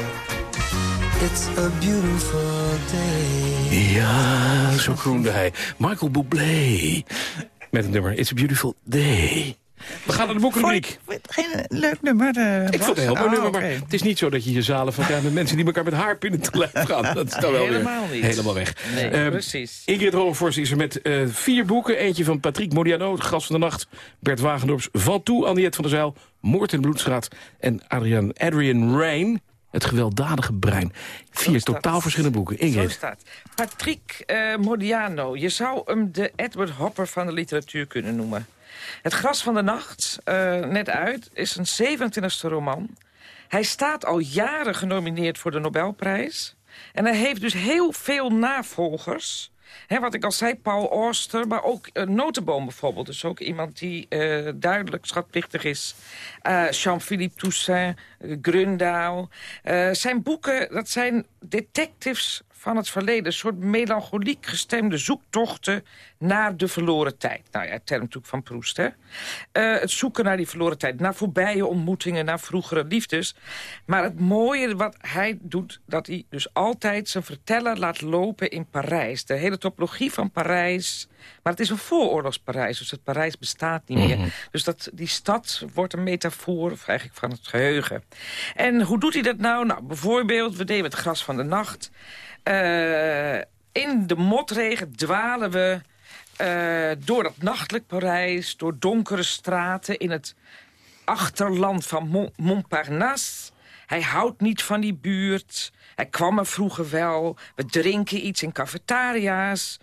It's a beautiful day. Ja, zo groende hij. Michael Bublé. Met het nummer It's a Beautiful Day. We gaan naar de boekenrubriek. Geen leuk nummer, uh, Ik vond het een heel mooi Oh, nummer, maar het is niet zo dat je je zalen van met mensen die elkaar met haarpinnen te lijf gaan. Dat is dan wel Helemaal weer niet. helemaal weg. Nee, Eh, precies. Ingrid Rogenvorst is er met eh, vier boeken. Eentje van Patrick Modiano, Het Gras van de Nacht. Bert Wagendorps, Van Toe, Anniette van der Zijl. Moord in de Bloedstraat. En Adrian, Adrian Rain, Het gewelddadige brein. Vier totaal verschillende boeken. Zo Ingrid. staat. Patrick eh, Modiano. Je zou hem de Edward Hopper van de literatuur kunnen noemen. Het Gras van de Nacht, eh, net uit, is een 27e roman. Hij staat al jaren genomineerd voor de Nobelprijs. En hij heeft dus heel veel navolgers. Wat ik al zei, Paul Auster, maar ook uh, Notenboom bijvoorbeeld. Dus ook iemand die eh, duidelijk schatplichtig is. Eh, Jean-Philippe Toussaint, Grundaal. Eh, zijn boeken, dat zijn detectives van het verleden. Een soort melancholiek gestemde zoektochten naar de verloren tijd. Nou ja, term natuurlijk van Proest, hè. Uh, het zoeken naar die verloren tijd. Naar voorbije ontmoetingen, naar vroegere liefdes. Maar het mooie wat hij doet, dat hij dus altijd zijn verteller laat lopen in Parijs. De hele topologie van Parijs. Maar het is een vooroorlogs Parijs, dus het Parijs bestaat niet meer. Mhm. Dus dat, die stad wordt een metafoor, of eigenlijk van het geheugen. En hoe doet hij dat nou? Nou, bijvoorbeeld, we deden het gras van de nacht. Uh, in de motregen dwalen we uh, door dat nachtelijk Parijs... door donkere straten in het achterland van Mont Montparnasse. Hij houdt niet van die buurt. Hij kwam er vroeger wel. We drinken iets in cafetaria's.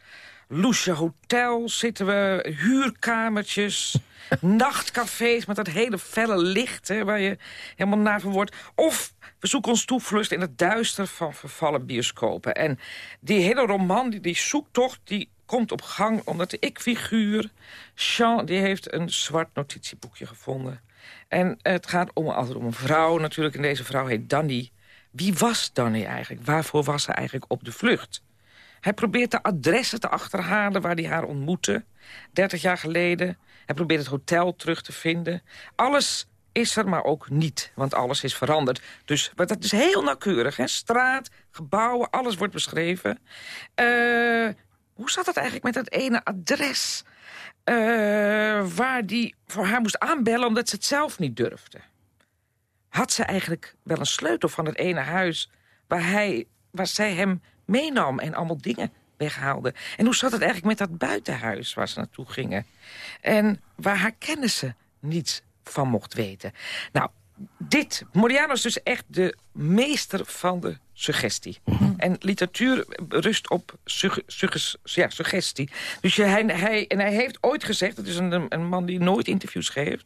Loesje hotels zitten we, huurkamertjes... nachtcafés met dat hele felle licht hè, waar je helemaal naar van wordt. Of we zoeken ons toevlucht in het duister van vervallen bioscopen. En die hele roman, die, die zoektocht, die komt op gang... omdat de ik-figuur, Jean, die heeft een zwart notitieboekje gevonden. En het gaat om, altijd om een vrouw natuurlijk. En deze vrouw heet Danny. Wie was Danny eigenlijk? Waarvoor was ze eigenlijk op de vlucht? Hij probeert de adressen te achterhalen waar hij haar ontmoette. 30 jaar geleden. Hij probeert het hotel terug te vinden. Alles is er, maar ook niet. Want alles is veranderd. Dus maar dat is heel nauwkeurig. Hè? Straat, gebouwen, alles wordt beschreven. Uh, hoe zat het eigenlijk met dat ene adres... Uh, waar die voor haar moest aanbellen omdat ze het zelf niet durfde? Had ze eigenlijk wel een sleutel van het ene huis... waar, hij, waar zij hem meenam en allemaal dingen weghaalde. En hoe zat het eigenlijk met dat buitenhuis waar ze naartoe gingen? En waar haar kennissen niets van mocht weten. Nou, dit, Moriano is dus echt de meester van de suggestie. En literatuur rust op sugge, sugge, ja, suggestie. Dus je, hij, hij, en hij heeft ooit gezegd, het is een, een man die nooit interviews geeft...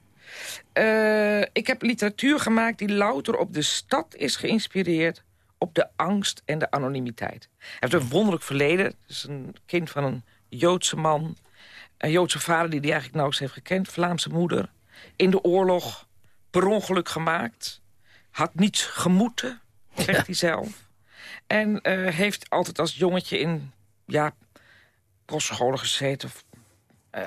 Uh, ik heb literatuur gemaakt die louter op de stad is geïnspireerd op de angst en de anonimiteit. Hij heeft een wonderlijk verleden. Het is een kind van een Joodse man. Een Joodse vader die hij eigenlijk nauwelijks heeft gekend. Vlaamse moeder. In de oorlog per ongeluk gemaakt. Had niets gemoeten, zegt ja. hij zelf. En uh, heeft altijd als jongetje in ja, kostscholen gezeten. Uh,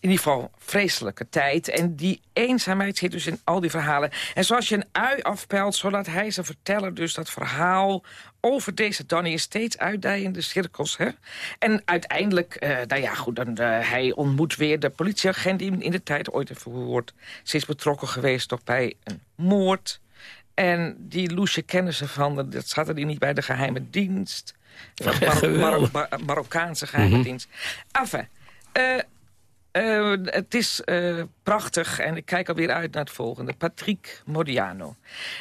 in ieder geval vreselijke tijd. En die eenzaamheid zit dus in al die verhalen. En zoals je een ui afpelt, zo laat hij ze vertellen... dus dat verhaal over deze Danny in steeds uitdijende cirkels. Hè? En uiteindelijk, uh, nou ja, goed, dan, uh, hij ontmoet weer de politieagent... die in de tijd ooit heeft verhoord. Ze is betrokken geweest toch bij een moord. En die Loesje kennen ze van, dat zat er niet bij de geheime dienst. Van Mar Mar Mar Marokkaanse geheime mm -hmm. dienst. Enfin, uh, Uh, het is uh, prachtig en ik kijk alweer uit naar het volgende. Patrick Modiano.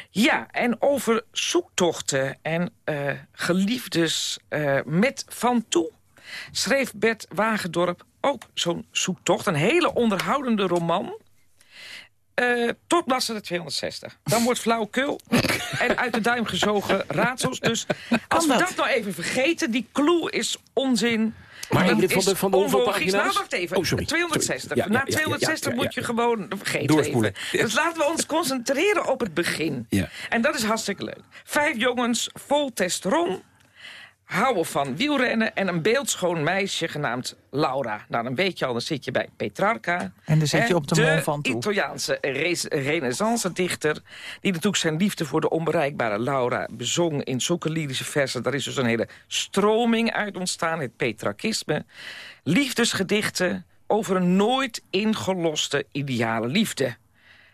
Ja, en over zoektochten en uh, geliefdes met Van Toe... schreef Bert Wagendorp ook zo'n zoektocht. Een hele onderhoudende roman... Uh, tot bladzijde 260. Dan wordt flauwekul en uit de duim gezogen raadsels. Dus als we dat nou even vergeten, die clue is onzin... Maar Ingrid, van de, van de hoeveel pagina's? Nou, wacht even. Oh, sorry. 260. Sorry. Ja, Na ja, ja, 260 ja, moet je gewoon... Vergeet even. Dus laten we ons concentreren op het begin. En dat is hartstikke leuk. Vijf jongens vol testosteron houden van wielrennen en een beeldschoon meisje genaamd Laura. Nou, dan weet je al, dan zit je bij Petrarca. En dan zit je op de, mond van toe. Italiaanse renaissance-dichter... die natuurlijk zijn liefde voor de onbereikbare Laura bezong... in zulke lyrische versen. Daar is dus een hele stroming uit ontstaan, het Petrakisme. Liefdesgedichten over een nooit ingeloste ideale liefde.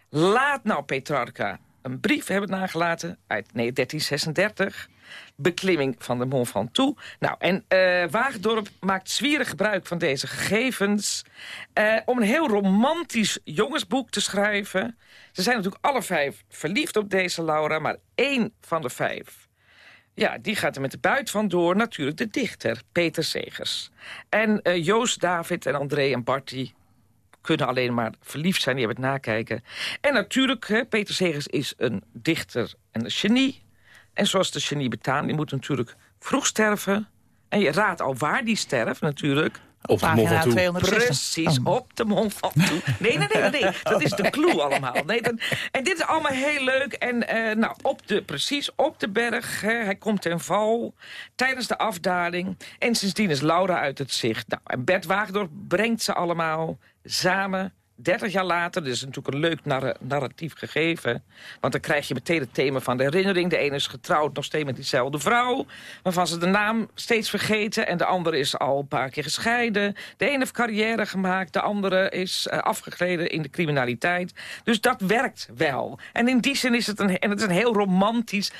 Laat nou Petrarca een brief hebben nagelaten uit 1336 beklimming van de Mont Ventoux. Nou, en uh, Waagdorp maakt zwierig gebruik van deze gegevens... Uh, om een heel romantisch jongensboek te schrijven. Ze zijn natuurlijk alle vijf verliefd op deze Laura... maar één van de vijf, ja, die gaat er met de buit van door. Natuurlijk de dichter, Peter Segers. En uh, Joost, David en André en Barty kunnen alleen maar verliefd zijn. Die hebben het nakijken. En natuurlijk, Peter Segers is een dichter en een genie. En zoals de genie betaan, die moet natuurlijk vroeg sterven. En je raadt al waar die sterft natuurlijk. Op de Mont Ventoux. Precies, oh. op de Mont Ventoux. Nee, nee, nee, nee, dat is de clue allemaal. Nee, en dit is allemaal heel leuk. En uh, nou, op de, precies op de berg, hè, hij komt ten val tijdens de afdaling. En sindsdien is Laura uit het zicht. Nou, en Bert Waagdorp brengt ze allemaal samen 30 jaar later, dit is natuurlijk een leuk narratief gegeven... want dan krijg je meteen het thema van de herinnering. De ene is getrouwd nog steeds met diezelfde vrouw... waarvan ze de naam steeds vergeten... en de andere is al een paar keer gescheiden. De ene heeft carrière gemaakt, de andere is uh, afgegleden in de criminaliteit. Dus dat werkt wel. En in die zin is het een, en het is een heel romantisch...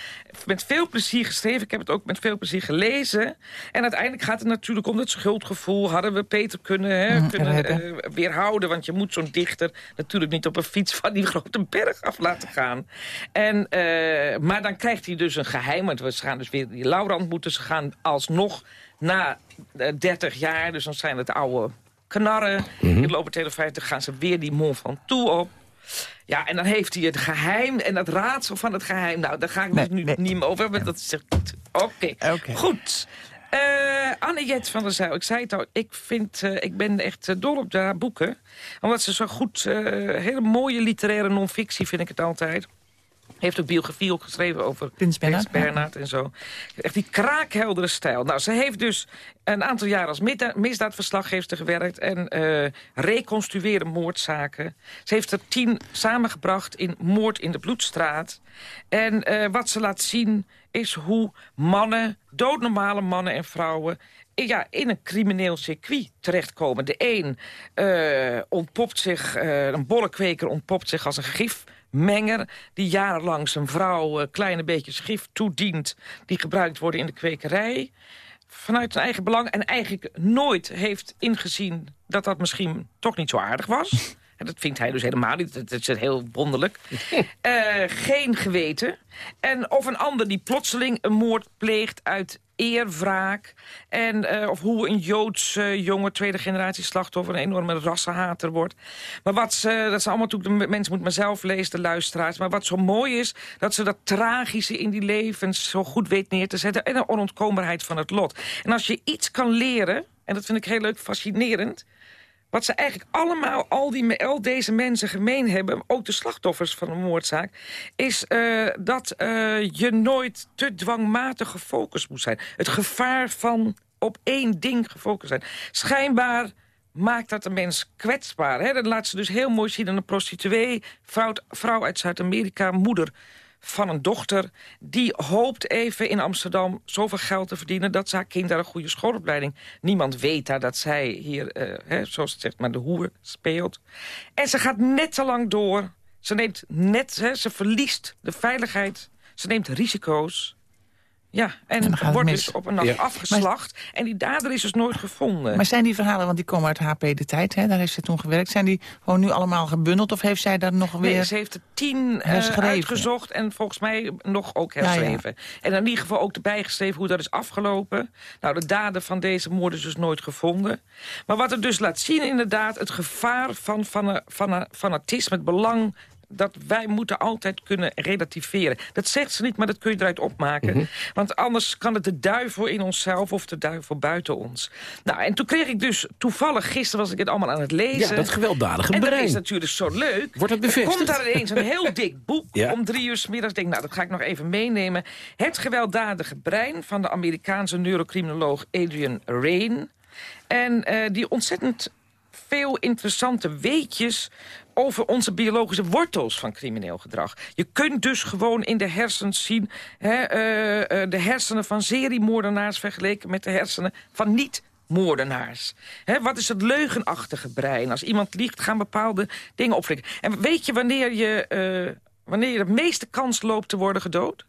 met veel plezier geschreven. Ik heb het ook met veel plezier gelezen. En uiteindelijk gaat het natuurlijk om het schuldgevoel. Hadden we Peter kunnen, hè, mm, kunnen uh, weerhouden, want je moet zo'n dichter natuurlijk niet op een fiets van die grote berg af laten gaan. En, uh, maar dan krijgt hij dus een geheim, want we gaan dus weer die Laura ontmoeten. Ze gaan alsnog na 30 eh, jaar, dus dan zijn het oude knarren. Mm -hmm. In de loop der 50 gaan ze weer die Mont Ventoux op. Ja, en dan heeft hij het geheim en het raadsel van het geheim. Nou, daar ga ik nee, nu nee. niet meer over hebben. Dat is Oké, okay. okay. goed. Uh, Anne-Jet van der Zijl, ik zei het al, ik, vind, uh, ik ben echt uh, dol op haar boeken. Omdat ze zo goed, hele mooie literaire non-fictie vind ik het altijd. Heeft ook biografie ook geschreven over Prins Bernhard, Bernhard en zo. Echt die kraakheldere stijl. Nou, ze heeft dus een aantal jaar als misdaadverslaggever gewerkt... en uh, reconstrueren moordzaken. Ze heeft er tien samengebracht in Moord in de Bloedstraat. En uh, wat ze laat zien is hoe mannen, doodnormale mannen en vrouwen ja, in een crimineel circuit terechtkomen. De een uh, ontpopt zich, uh, een bollenkweker ontpopt zich als een gifmenger... die jarenlang zijn vrouw uh, kleine beetjes gif toedient... die gebruikt worden in de kwekerij vanuit zijn eigen belang... en eigenlijk nooit heeft ingezien dat dat misschien toch niet zo aardig was... Dat vindt hij dus helemaal niet. Dat is heel wonderlijk. uh, geen geweten. En of een ander die plotseling een moord pleegt uit eerwraak. En, uh, of hoe een Joods uh, jonge tweede generatie slachtoffer... een enorme rassenhater wordt. Maar wat ze, dat is allemaal natuurlijk... de mensen moeten maar zelf lezen, de luisteraars. Maar wat zo mooi is, dat ze dat tragische in die levens... zo goed weet neer te zetten. En de onontkoombaarheid van het lot. En als je iets kan leren... en dat vind ik heel leuk, fascinerend wat ze eigenlijk allemaal, al, die, al deze mensen gemeen hebben... ook de slachtoffers van een moordzaak... is uh, dat uh, je nooit te dwangmatig gefocust moet zijn. Het gevaar van op één ding gefocust zijn. Schijnbaar maakt dat een mens kwetsbaar. Hè? Dat laat ze dus heel mooi zien aan een prostituee... vrouw, vrouw uit Zuid-Amerika, moeder van een dochter... die hoopt even in Amsterdam zoveel geld te verdienen... dat ze haar kind daar een goede schoolopleiding... Niemand weet daar dat zij hier, uh, hè, zoals het zegt, maar de hoer speelt. En ze gaat net te lang door. Ze neemt net, hè, ze verliest de veiligheid. Ze neemt risico's. Ja, en, en wordt dus op een nacht ja. afgeslacht. En die dader is dus nooit gevonden. Maar zijn die verhalen, want die komen uit HP De Tijd, hè, daar heeft ze toen gewerkt. Zijn die gewoon nu allemaal gebundeld of heeft zij daar nog weer... Nee, ze heeft er tien uh, uitgezocht en volgens mij nog ook herschreven. Ja, ja. En in ieder geval ook erbij geschreven hoe dat is afgelopen. Nou, de daden van deze moorden is dus nooit gevonden. Maar wat het dus laat zien inderdaad, het gevaar van, van, van, fanatisme, het belang dat wij moeten altijd kunnen relativeren. Dat zegt ze niet, maar dat kun je eruit opmaken. Mhm. Want anders kan het de duivel in onszelf of de duivel buiten ons. Nou, en toen kreeg ik dus toevallig, gisteren was ik het allemaal aan het lezen. Ja, dat gewelddadige En dat brein. is natuurlijk zo leuk. Wordt Er bevestigd? komt daar ineens een heel dik boek Ja. om drie uur s middags. Ik denk, nou, dat ga ik nog even meenemen. Het gewelddadige brein van de Amerikaanse neurocriminoloog Adrian Rain. En eh, die ontzettend veel interessante weetjes over onze biologische wortels van crimineel gedrag. Je kunt dus gewoon in de hersens zien... Hè, eh, eh, de hersenen van seriemoordenaars vergeleken met de hersenen van niet moordenaars. Wat is het leugenachtige brein? Als iemand liegt, gaan bepaalde dingen opflikken. En weet je wanneer je, eh, wanneer je de meeste kans loopt te worden gedood?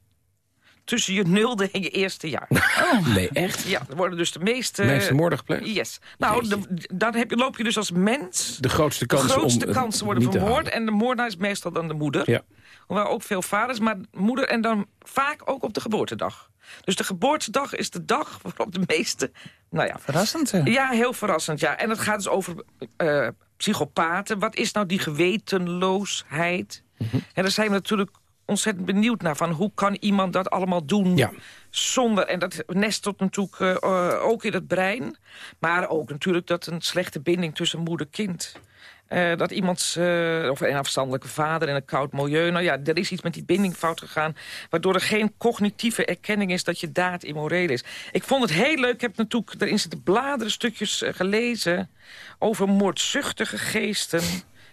Tussen je nulde en je eerste jaar. Nee, echt? Ja, er worden dus de meeste... Meeste moorden gepleegd? Yes. Nou, de- dan heb je, loop je dus als mens... De grootste kans de grootste om, eh, kans te worden niet te vermoord. En de moordenaar is meestal dan de moeder. Ja. Hoewel ook veel vaders, maar moeder en dan vaak ook op de geboortedag. Dus de geboortedag is de dag waarop de meeste... Nou ja, Verrassend, hè? ja, heel verrassend, ja. En het gaat dus over eh, psychopaten. Wat is nou die gewetenloosheid? Mhm. En daar zijn we natuurlijk ontzettend benieuwd naar. Van hoe kan iemand dat allemaal doen zonder... En dat nestelt natuurlijk eh, eh, ook in het brein. Maar ook natuurlijk dat een slechte binding tussen moeder-kind... eh, dat iemands, eh, of een afstandelijke vader in een koud milieu... nou ja, er is iets met die binding fout gegaan... waardoor er geen cognitieve erkenning is dat je daad immoreel is. Ik vond het heel leuk, ik heb natuurlijk erin zitten bladeren stukjes gelezen... over moordzuchtige geesten...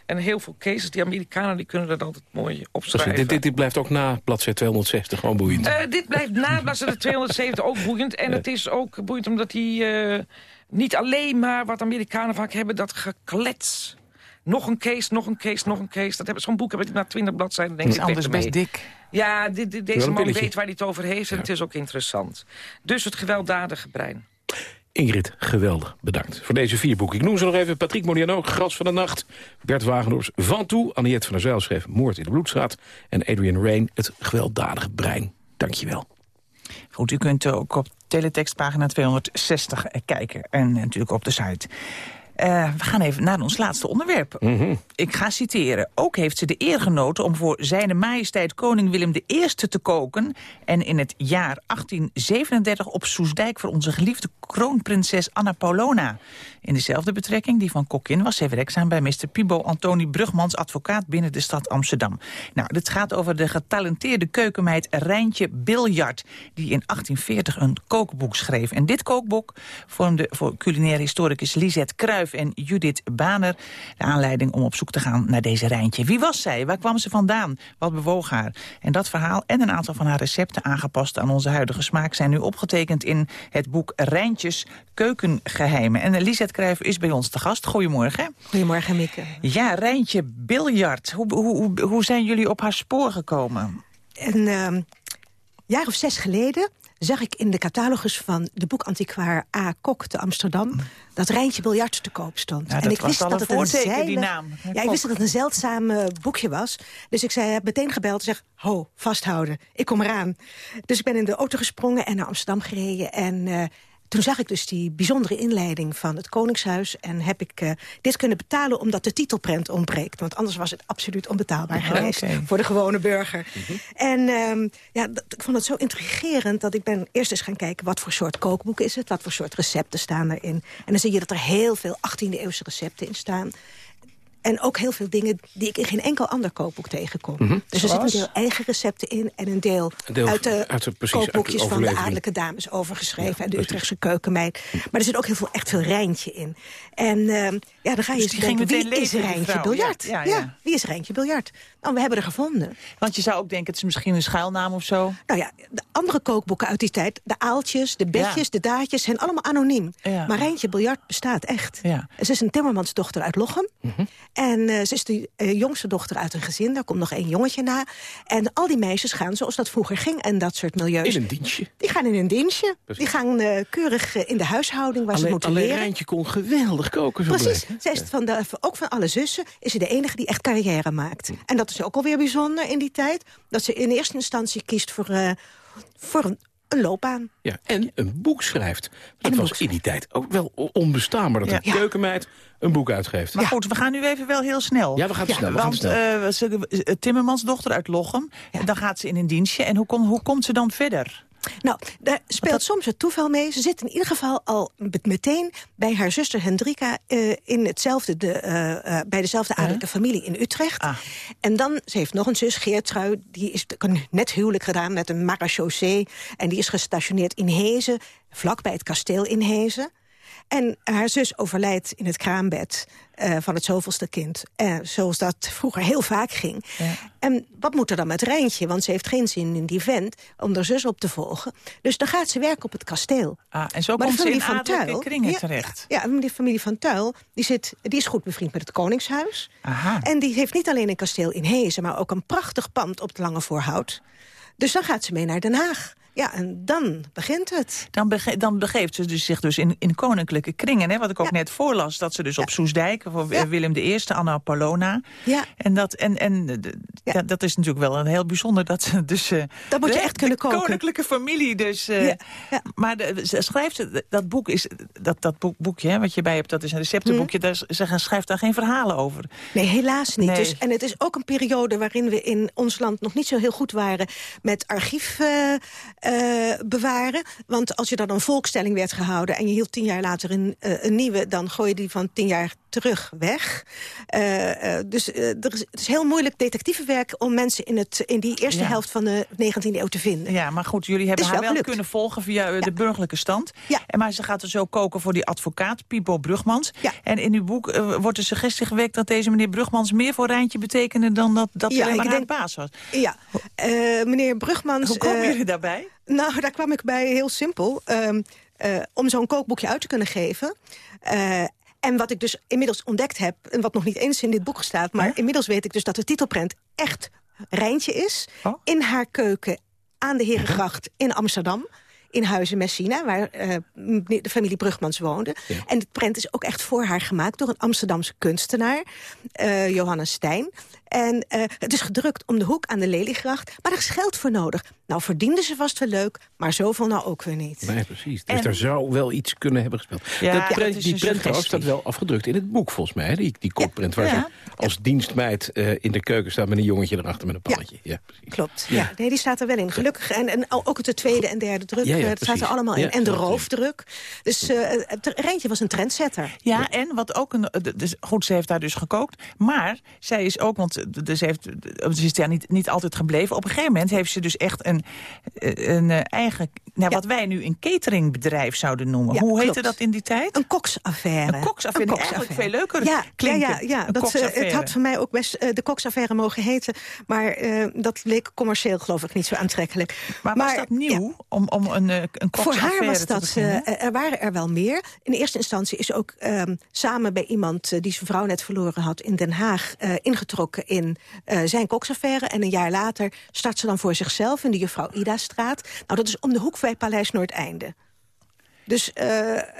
En heel veel cases, die Amerikanen die kunnen dat altijd mooi opschrijven. Dit, dit, dit blijft ook na bladzijde 260 gewoon boeiend. Eh, dit blijft na bladzijde 270 ook boeiend. En het is ook boeiend omdat hij eh, niet alleen maar wat Amerikanen vaak hebben... dat geklets. Nog een case, nog een case, nog een case. Dat hebben Zo'n boek hebben na 20 bladzijden. Denk Is ik, anders best dik. Ja, dit, deze man weet waar hij het over heeft. En het is ook interessant. Dus het gewelddadige brein. Ingrid, geweldig, bedankt voor deze vier boeken. Ik noem ze nog even. Patrick Modiano, Gras van de Nacht. Bert Wagendorps, Van Toe. Anniette van der Zijl schreef Moord in de Bloedstraat. En Adrian Rain, Het gewelddadige brein. Dankjewel. Goed, u kunt ook op teletextpagina 260 kijken. En natuurlijk op de site. Eh, we gaan even naar ons laatste onderwerp. Mhm. Ik ga citeren. Ook heeft ze de eer genoten om voor zijn majesteit koning Willem I te koken... en in het jaar 1837 op Soesdijk voor onze geliefde kroonprinses Anna Paulona. In dezelfde betrekking, die van kokkin, was zij werkzaam bij Mr. Pibo Antoni Brugmans, advocaat binnen de stad Amsterdam. Nou, dit gaat over de getalenteerde keukenmeid Rijntje Biljart, die in 1840 een kookboek schreef. En dit kookboek vormde voor culinaire historicus Lisette Kruijf en Judith Baner de aanleiding om op zoek te gaan naar deze Rijntje. Wie was zij? Waar kwam ze vandaan? Wat bewoog haar? En dat verhaal en een aantal van haar recepten aangepast aan onze huidige smaak zijn nu opgetekend in het boek Rijntjes Keukengeheimen. En Lisette Is bij ons te gast. Goedemorgen. Goedemorgen, Mieke. Ja, Rijntje Biljart. Hoe, hoe, hoe, zijn jullie op haar spoor gekomen? Een ehm, jaar of zes geleden zag ik in de catalogus van de boekantiquaar A. Kok te Amsterdam... dat Rijntje Biljart te koop stond. Ja, dat en ik wist dat het een die naam. Ja, ik wist dat het een zeldzaam boekje was. Dus ik zei, heb meteen gebeld en zeg, ho, vasthouden. Ik kom eraan. Dus ik ben in de auto gesprongen en naar Amsterdam gereden. En eh, toen zag ik dus die bijzondere inleiding van het Koningshuis... en heb ik eh, dit kunnen betalen omdat de titelprent ontbreekt. Want anders was het absoluut onbetaalbaar Ah, geweest voor de gewone burger. En ehm, ja, dat, ik vond het zo intrigerend dat ik ben eerst eens gaan kijken... wat voor soort kookboek is het, wat voor soort recepten staan erin. En dan zie je dat er heel veel 18e-eeuwse recepten in staan... En ook heel veel dingen die ik in geen enkel ander kookboek tegenkom. Mhm. Dus er zitten een deel eigen recepten in... en een deel, Een deel uit de uit de- precies, uit de kookboekjes van de adellijke dames overgeschreven... en de precies. Utrechtse keukenmeid. Maar er zit ook heel veel, echt veel Rijntje in. En ehm, ja, dan ga je Dus eens die ging denken, wie is Rijntje. Biljart? Ja, ja, ja. wie is Rijntje Biljart? Nou, we hebben er gevonden. Want je zou ook denken, het is misschien een schuilnaam of zo. Nou ja, de andere kookboeken uit die tijd... de aaltjes, de bedjes, Ja. de daadjes... zijn allemaal anoniem. Ja. Maar Rijntje Biljart bestaat echt. Ja. Ze is een timmermansdochter uit Lochem. Mhm. En eh, ze is de eh, jongste dochter uit een gezin. Daar komt nog één jongetje na. En al die meisjes gaan zoals dat vroeger ging... in dat soort milieus. In een dienstje. Die gaan in een dienstje. Precies. Die gaan eh, keurig in de huishouding waar ze Alleen, moeten alleen leren. Rijntje kon geweldig koken, zo Precies. Zij is van de, ook van alle zussen is ze de enige die echt carrière maakt. Hm. En dat is ook alweer bijzonder in die tijd. Dat ze in eerste instantie kiest voor, voor een, een loopbaan. Ja, en een boek schrijft. Dat was in die tijd ook wel onbestaanbaar dat Ja. een keukenmeid een boek uitgeeft. Maar goed, we gaan nu even wel heel snel. Ja, we gaan snel, we gaan Want snel. eh, Timmermans dochter uit Lochem, dan gaat ze in een dienstje. En hoe, kom, hoe komt ze dan verder? Nou, daar speelt soms het toeval mee. Ze zit in ieder geval al met- meteen bij haar zuster Hendrika... eh, in hetzelfde de, eh, eh, bij dezelfde adellijke familie in Utrecht. Ah. En dan, ze heeft nog een zus, Geertrui... die is net huwelijk gedaan met een marechaussee... en die is gestationeerd in Hezen, vlakbij het kasteel in Hezen. En haar zus overlijdt in het kraambed eh, van het zoveelste kind. Eh, zoals dat vroeger heel vaak ging. En wat moet er dan met Rijntje? Want ze heeft geen zin in die vent om haar zus op te volgen. Dus dan gaat ze werken op het kasteel. Ah, en zo Maar komt de ze in familie van Tuil- kringen ja, terecht. Ja, die familie van Tuil die, zit, die is goed bevriend met het Koningshuis. Aha. En die heeft niet alleen een kasteel in Hezen... maar ook een prachtig pand op de Lange Voorhout. Dus dan gaat ze mee naar Den Haag. Ja, en dan begint het. Dan, bege dan begeeft ze dus zich dus in, in koninklijke kringen. Hè? Wat ik ook net voorlas, dat ze dus op Soesdijk... voor Willem I, Anna Paulona. Ja. En, dat, en, en eh, ja, dat is natuurlijk wel een heel bijzonder... dat ze dus... eh, Dat moet je echt kunnen de koken. koninklijke familie dus... eh, Ja, Maar de, ze schrijft, dat boek is, dat, dat boek, boekje hè, wat je bij hebt, dat is een receptenboekje... Daar, ze schrijft daar geen verhalen over. Nee, helaas niet. Nee. Dus, en het is ook een periode waarin we in ons land nog niet zo heel goed waren... met archief eh, eh, bewaren. Want als je dan een volkstelling werd gehouden... en je hield tien jaar later een, eh, een nieuwe... dan gooi je die van tien jaar terug weg. Eh, eh, dus eh, er is, het is heel moeilijk detectivewerk... om mensen in, het, in die eerste Ja. helft van de 19e eeuw te vinden. Ja, maar goed, jullie hebben haar wel gelukt. kunnen volgen via de burgerlijke stand. En maar ze gaat dus ook koken voor die advocaat, Pipo Brugmans. En in uw boek wordt de suggestie gewekt dat deze meneer Brugmans meer voor Rijntje betekende dan dat, dat Ja, hij alleen maar denk- baas was. Ja, meneer Brugmans... Hoe komen jullie daarbij? Nou, daar kwam ik bij heel simpel. Ehm, eh, om zo'n kookboekje uit te kunnen geven. En wat ik dus inmiddels ontdekt heb... en wat nog niet eens in dit boek staat... maar inmiddels weet ik dus dat de titelprent echt Rijntje is. Oh. In haar keuken aan de Herengracht in Amsterdam. In Huizen Messina, waar eh, de familie Brugmans woonde. En het prent is ook echt voor haar gemaakt door een Amsterdamse kunstenaar. eh, Johannes Stijn. En eh, het is gedrukt om de hoek aan de Leliegracht. Maar er is geld voor nodig. Nou, verdiende ze vast wel leuk, maar zoveel nou ook weer niet. Nee, precies. Dus En- daar zou wel iets kunnen hebben gespeeld. Ja, dat is die een prent trouwens suggestie. staat wel afgedrukt in het boek, volgens mij. hè? Die, die waar Ja. ze als dienstmeid eh, in de keuken staat... met een jongetje erachter met een pannetje. Ja. Klopt, ja. Nee, die staat er wel in. Gelukkig. En, en ook de tweede en derde druk, Ja, ja, eh, dat staat er allemaal in. Ja, en de roofdruk. Dus eh, het Rijntje was een trendsetter. Ja, en wat ook een. Dus, goed, ze heeft daar dus gekookt. Maar zij is ook, want dus heeft, ze is daar niet, niet altijd gebleven. Op een gegeven moment heeft ze dus echt een, eh, een eh, eigen. Nou, wat wij nu een cateringbedrijf zouden noemen. Ja, Hoe heette dat in die tijd? Een koksaffaire. Een koksaffaire. Een die eigenlijk koksaffaire. veel leuker ja, klinken. Ja, ja, ja dat, eh, het koksaffaire. had voor mij ook best de koksaffaire mogen heten. Maar dat leek commercieel geloof ik niet zo aantrekkelijk. Maar, was dat nieuw om, om een, een Voor koksaffaire haar was dat, er waren er wel meer. In eerste instantie is ook ehm, samen bij iemand die zijn vrouw net verloren had in Den Haag eh, ingetrokken in eh, zijn koksaffaire. En een jaar later start ze dan voor zichzelf in de Juffrouw Ida-straat. Nou, dat is om de hoek bij Paleis Noordeinde. Dus eh,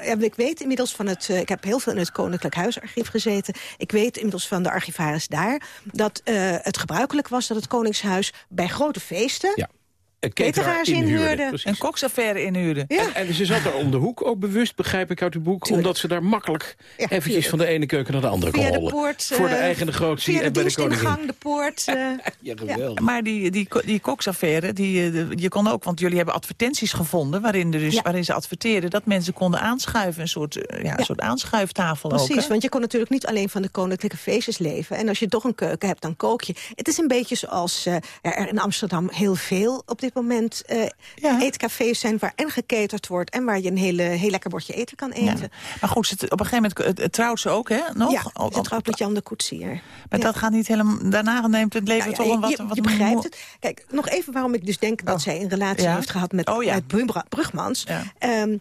ja, ik weet inmiddels van het... eh, ik heb heel veel in het Koninklijk Huisarchief gezeten. Ik weet inmiddels van de archivaris daar... dat het gebruikelijk was dat het Koningshuis bij grote feesten... Ja. Een cateraars inhuurde. precies. Een koksaffaire inhuren. Ja. En, en ze zat daar om de hoek ook bewust, begrijp ik uit uw boek... omdat ze daar makkelijk eventjes tuurlijk. van de ene keuken naar de andere kon Via de rollen. poort... Voor de eh, eigen negotie Via de en bij de koningin. dienstingang, de poort... eh, Ja, geweldig. Maar die, die, die koksaffaire, die, eh, de- je kon ook, want jullie hebben advertenties gevonden... waarin, er dus, Ja. waarin ze adverteerden dat mensen konden aanschuiven. Een soort, ja, een soort aanschuiftafel ook. Precies, want je kon natuurlijk niet alleen van de koninklijke feestjes leven. En als je toch een keuken hebt, dan kook je. Het is een beetje zoals eh, er in Amsterdam heel veel op dit moment eh, eetcafés zijn... waar en geketerd wordt en waar je een hele, heel lekker bordje eten kan eten. Maar goed, ze- op een gegeven moment trouwt ze ook, hè? Nog? Ja, ze op- trouwt met Jan de Koetsier. Maar Ja. dat gaat niet helemaal... Daarna neemt het leven Nou ja, toch een wat... je, wat je begrijpt het. Kijk, nog even waarom ik dus denk dat zij een relatie Ja. heeft gehad met, Oh ja. met Brugmans. Ehm,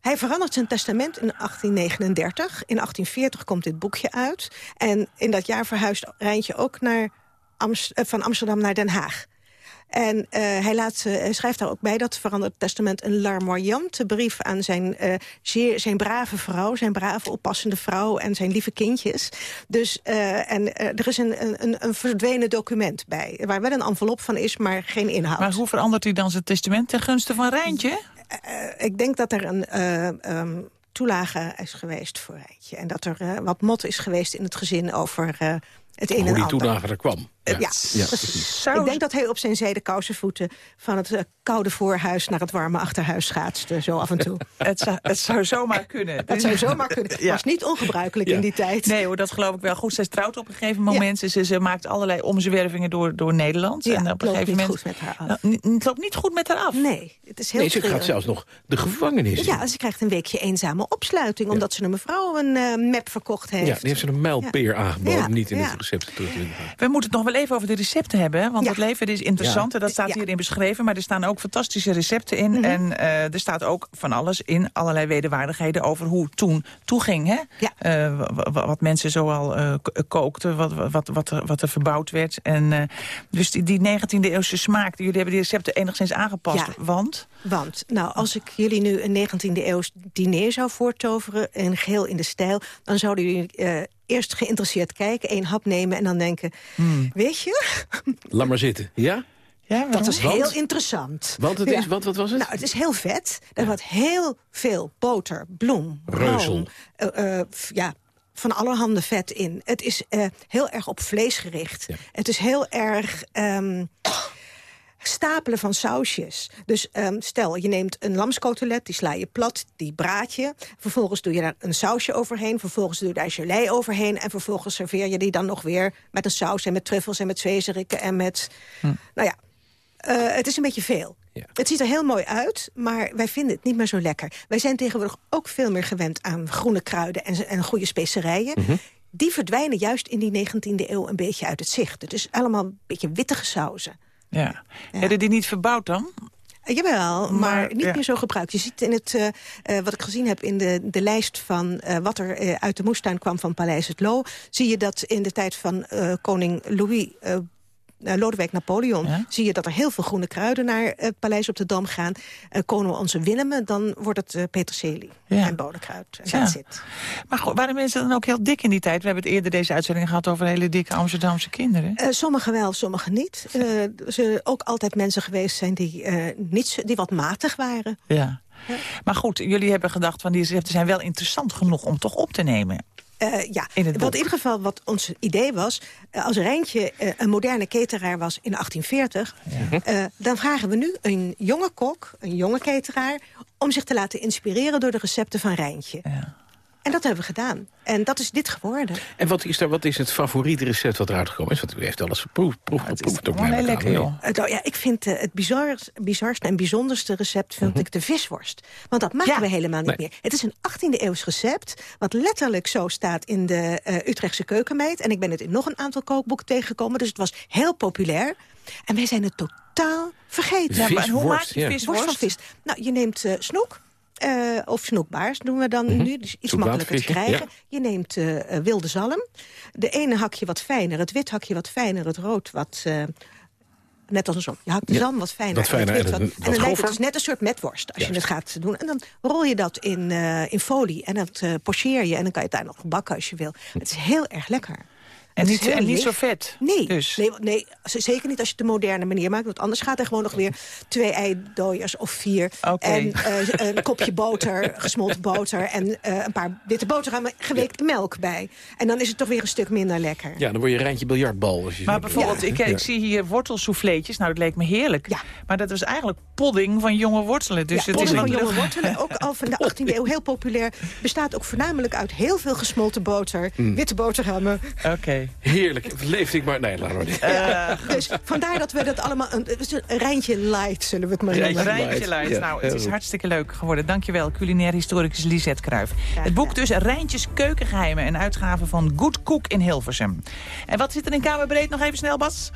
hij verandert zijn testament in 1839. In 1840 komt dit boekje uit. En in dat jaar verhuist Rijntje ook naar Amst- eh, van Amsterdam naar Den Haag. En uh, hij, laat, uh, hij schrijft daar ook bij dat veranderd testament... een larmoyante brief aan zijn, uh, zeer, zijn brave vrouw... zijn brave, oppassende vrouw en zijn lieve kindjes. Dus, en er is een, een, een verdwenen document bij... waar wel een envelop van is, maar geen inhoud. Maar hoe verandert hij dan zijn testament ten gunste van Rijntje? ik denk dat er een... Um, toelage is geweest voor Rijntje. En dat er uh, wat mot is geweest in het gezin over uh, het een en ander. Hoe die toelage er kwam. Ja, ja, ja precies. Ik denk dat hij op zijn zijde kousenvoeten... van het uh, koude voorhuis naar het warme achterhuis schaatste, zo af en toe. het, zou, het zou zomaar kunnen. Het zou zomaar kunnen. Het was niet ongebruikelijk in die tijd. Nee hoor, dat geloof ik wel. Goed, zij trouwt op een gegeven moment. Ze, ze maakt allerlei omzwervingen door, door Nederland. en op een gegeven moment, goed met haar af. Nou, het loopt niet goed met haar af. Nee, het is heel Nee, ze gaat zelfs nog de gevangenis in. Ja, ze krijgt een weekje eenzame opsluiting... omdat ze een mevrouw een uh, map verkocht heeft. Ja, die heeft ze een mijlpeer aangeboden, niet in het recept terug te vinden. We moeten het nog wel even over de recepten hebben. Want ja. het leven is interessant ja. en dat staat ja. hierin beschreven. Maar er staan ook fantastische recepten in. Mm -hmm. En uh, er staat ook van alles in. Allerlei wederwaardigheden over hoe toen toeging. Hè? Uh, wat mensen zoal uh, kookten. Wat, wat, wat, er, wat er verbouwd werd. En, dus die, die 19e eeuwse smaak. Jullie hebben die recepten enigszins aangepast. Want? Want, nou, als ik jullie nu een 19e eeuws diner zou voortoveren... en geheel in de stijl... dan zouden jullie eerst geïnteresseerd kijken, één hap nemen en dan denken... Hmm. weet je... Laat maar zitten, ja? Ja, dat was heel interessant. Want het is, ja. wat, wat was het? Nou, het is heel vet. Er ja. wordt heel veel boter, bloem, Reusel. Uh, uh, ja, van allerhande vet in. Het is uh, heel erg op vlees gericht. Ja. Het is heel erg... Um, stapelen van sausjes. Dus um, stel, je neemt een lamskotelet, die sla je plat, die braad je. Vervolgens doe je daar een sausje overheen. Vervolgens doe je daar gelei overheen. En vervolgens serveer je die dan nog weer met een saus... en met truffels en met zwezeriken en met... Hm. Nou ja, uh, het is een beetje veel. Ja. Het ziet er heel mooi uit, maar wij vinden het niet meer zo lekker. Wij zijn tegenwoordig ook veel meer gewend aan groene kruiden... en, en goede specerijen. Mm -hmm. Die verdwijnen juist in die 19e eeuw een beetje uit het zicht. Het is allemaal een beetje wittige sauzen. Ja. Hebben die niet verbouwd dan? Uh, jawel, maar, maar niet ja. meer zo gebruikt. Je ziet in het, uh, uh, wat ik gezien heb in de, de lijst van wat er uit de moestuin kwam van Paleis het Loo... zie je dat in de tijd van koning Louis Lodewijk Napoleon... Ja? zie je dat er heel veel groene kruiden naar het paleis op de Dam gaan. Uh, komen we onze Willemen, dan wordt het uh, peterselie ja. en bodenkruid. En ja. zit. Maar goed, waren mensen dan ook heel dik in die tijd? We hebben het eerder deze uitzending gehad over hele dikke Amsterdamse kinderen. Uh, sommigen wel, sommigen niet. er zullen ook altijd mensen geweest zijn die, niet, die wat matig waren. Ja. ja. Maar goed, jullie hebben gedacht van die recepten zijn wel interessant genoeg om toch op te nemen. Uh, ja, in wat in ieder geval wat ons idee was... Uh, als Rijntje uh, een moderne cateraar was in 1840... Ja. dan vragen we nu een jonge kok, een jonge cateraar... om zich te laten inspireren door de recepten van Rijntje. Ja. En dat hebben we gedaan. En dat is dit geworden. En wat is, daar, wat is het favoriete recept wat eruit gekomen is? Want u heeft alles geproefd. Proef, het proef, is gewoon heel lekker, joh. Nou, ja, ik vind uh, het bizar, bizarste en bijzonderste recept vind uh -huh. ik de visworst. Want dat maken ja. we helemaal niet nee. meer. Het is een 18e eeuws recept, wat letterlijk zo staat in de uh, Utrechtse keukenmeid. En ik ben het in nog een aantal kookboeken tegengekomen. Dus het was heel populair. En wij zijn het totaal vergeten. Ja, maar hoe maak je ja. visworst? Worst van vis. Nou, je neemt snoek. Uh, of snoekbaars doen we dan mm -hmm. nu. Dus iets makkelijker te krijgen. Ja. Je neemt uh, wilde zalm. De ene hakje wat fijner, het wit hakje wat fijner, het rood wat... Uh, net andersom. Je hakt de zalm wat fijner. Wat fijner en, het wit wat, wat, en dan lijkt het dus net een soort metworst als Juist. je het gaat doen. En dan rol je dat in, in folie en dat pocheer je. En dan kan je het daar nog bakken als je wil. Het is heel erg lekker. En niet, en niet zo vet? Nee, dus. nee, nee, zeker niet als je het de moderne manier maakt. Want anders gaat er gewoon nog weer twee eidooiers of vier. Okay. En uh, een kopje boter, gesmolten boter... en uh, een paar witte boterhammen, geweekte melk bij. En dan is het toch weer een stuk minder lekker. Ja, dan word je Rijntje biljartbal. Als je maar bijvoorbeeld, ja. ik, ik, zie hier wortelsouffleetjes. Nou, dat leek me heerlijk. Ja. Maar dat was eigenlijk podding van jonge wortelen. Dus ja, het is van jonge wortelen, ook al van de 18e eeuw heel populair. Bestaat ook voornamelijk uit heel veel gesmolten boter. Mm. Witte boterhammen. Oké. Okay. Heerlijk leefde ik maar... Nee, laat maar niet. Uh, dus vandaar dat we dat allemaal... Een, een Rijntje light, zullen we het maar noemen. Rijntje light. Ja, nou, het is hartstikke leuk geworden. Dankjewel, culinair historicus Lisette Kruijf. Het boek dus Rijntjes Keukengeheimen. Een uitgave van Good Cook in Hilversum. En wat zit er in Kamerbreed? Nog even snel, Bas.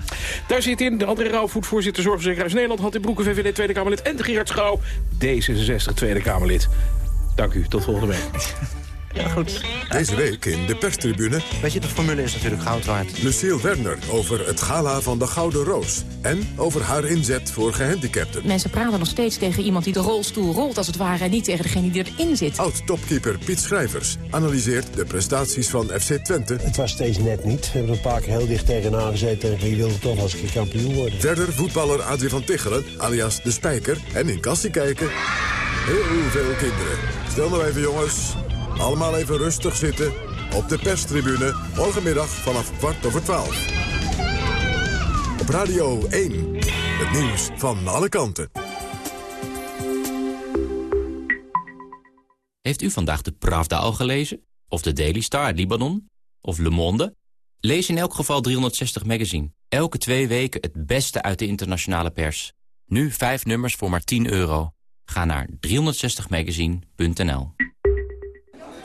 Daar zit in de André Rauwvoet, voorzitter Zorgverzekeraars Nederland... Hand in Broeken, VVD Tweede Kamerlid. En Gerard Schouw, D66 Tweede Kamerlid. Dank u, tot volgende week. Ja, goed. Deze week in de perstribune... Weet je, de formule is natuurlijk goud waard. Lucille Werner over het gala van de Gouden Roos. En over haar inzet voor gehandicapten. Mensen praten nog steeds tegen iemand die de rolstoel rolt als het ware... en niet tegen degene die erin zit. Oud-topkeeper Piet Schrijvers analyseert de prestaties van FC Twente. Het was steeds net niet. We hebben een paar keer heel dicht tegenaan gezeten... en je wilde toch als kampioen worden. Verder voetballer Adrie van Tichelen, alias De Spijker. En in kastie kijken... Heel veel kinderen. Stel nou even jongens. Allemaal even rustig zitten. Op de perstribune. Morgenmiddag vanaf kwart over twaalf. Op Radio 1. Het nieuws van alle kanten. Heeft u vandaag de Pravda al gelezen? Of de Daily Star uit Libanon? Of Le Monde? Lees in elk geval 360 Magazine. Elke twee weken het beste uit de internationale pers. Nu vijf nummers voor maar 10 euro. Ga naar 360magazine.nl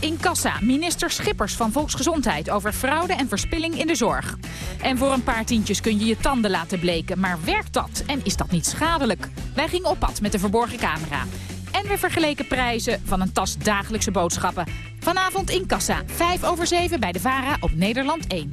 In Kassa, minister Schippers van Volksgezondheid over fraude en verspilling in de zorg. En voor een paar tientjes kun je je tanden laten bleken. Maar werkt dat? En is dat niet schadelijk? Wij gingen op pad met de verborgen camera. En we vergeleken prijzen van een tas dagelijkse boodschappen. Vanavond in Kassa, 5 over 7 bij de VARA op Nederland 1.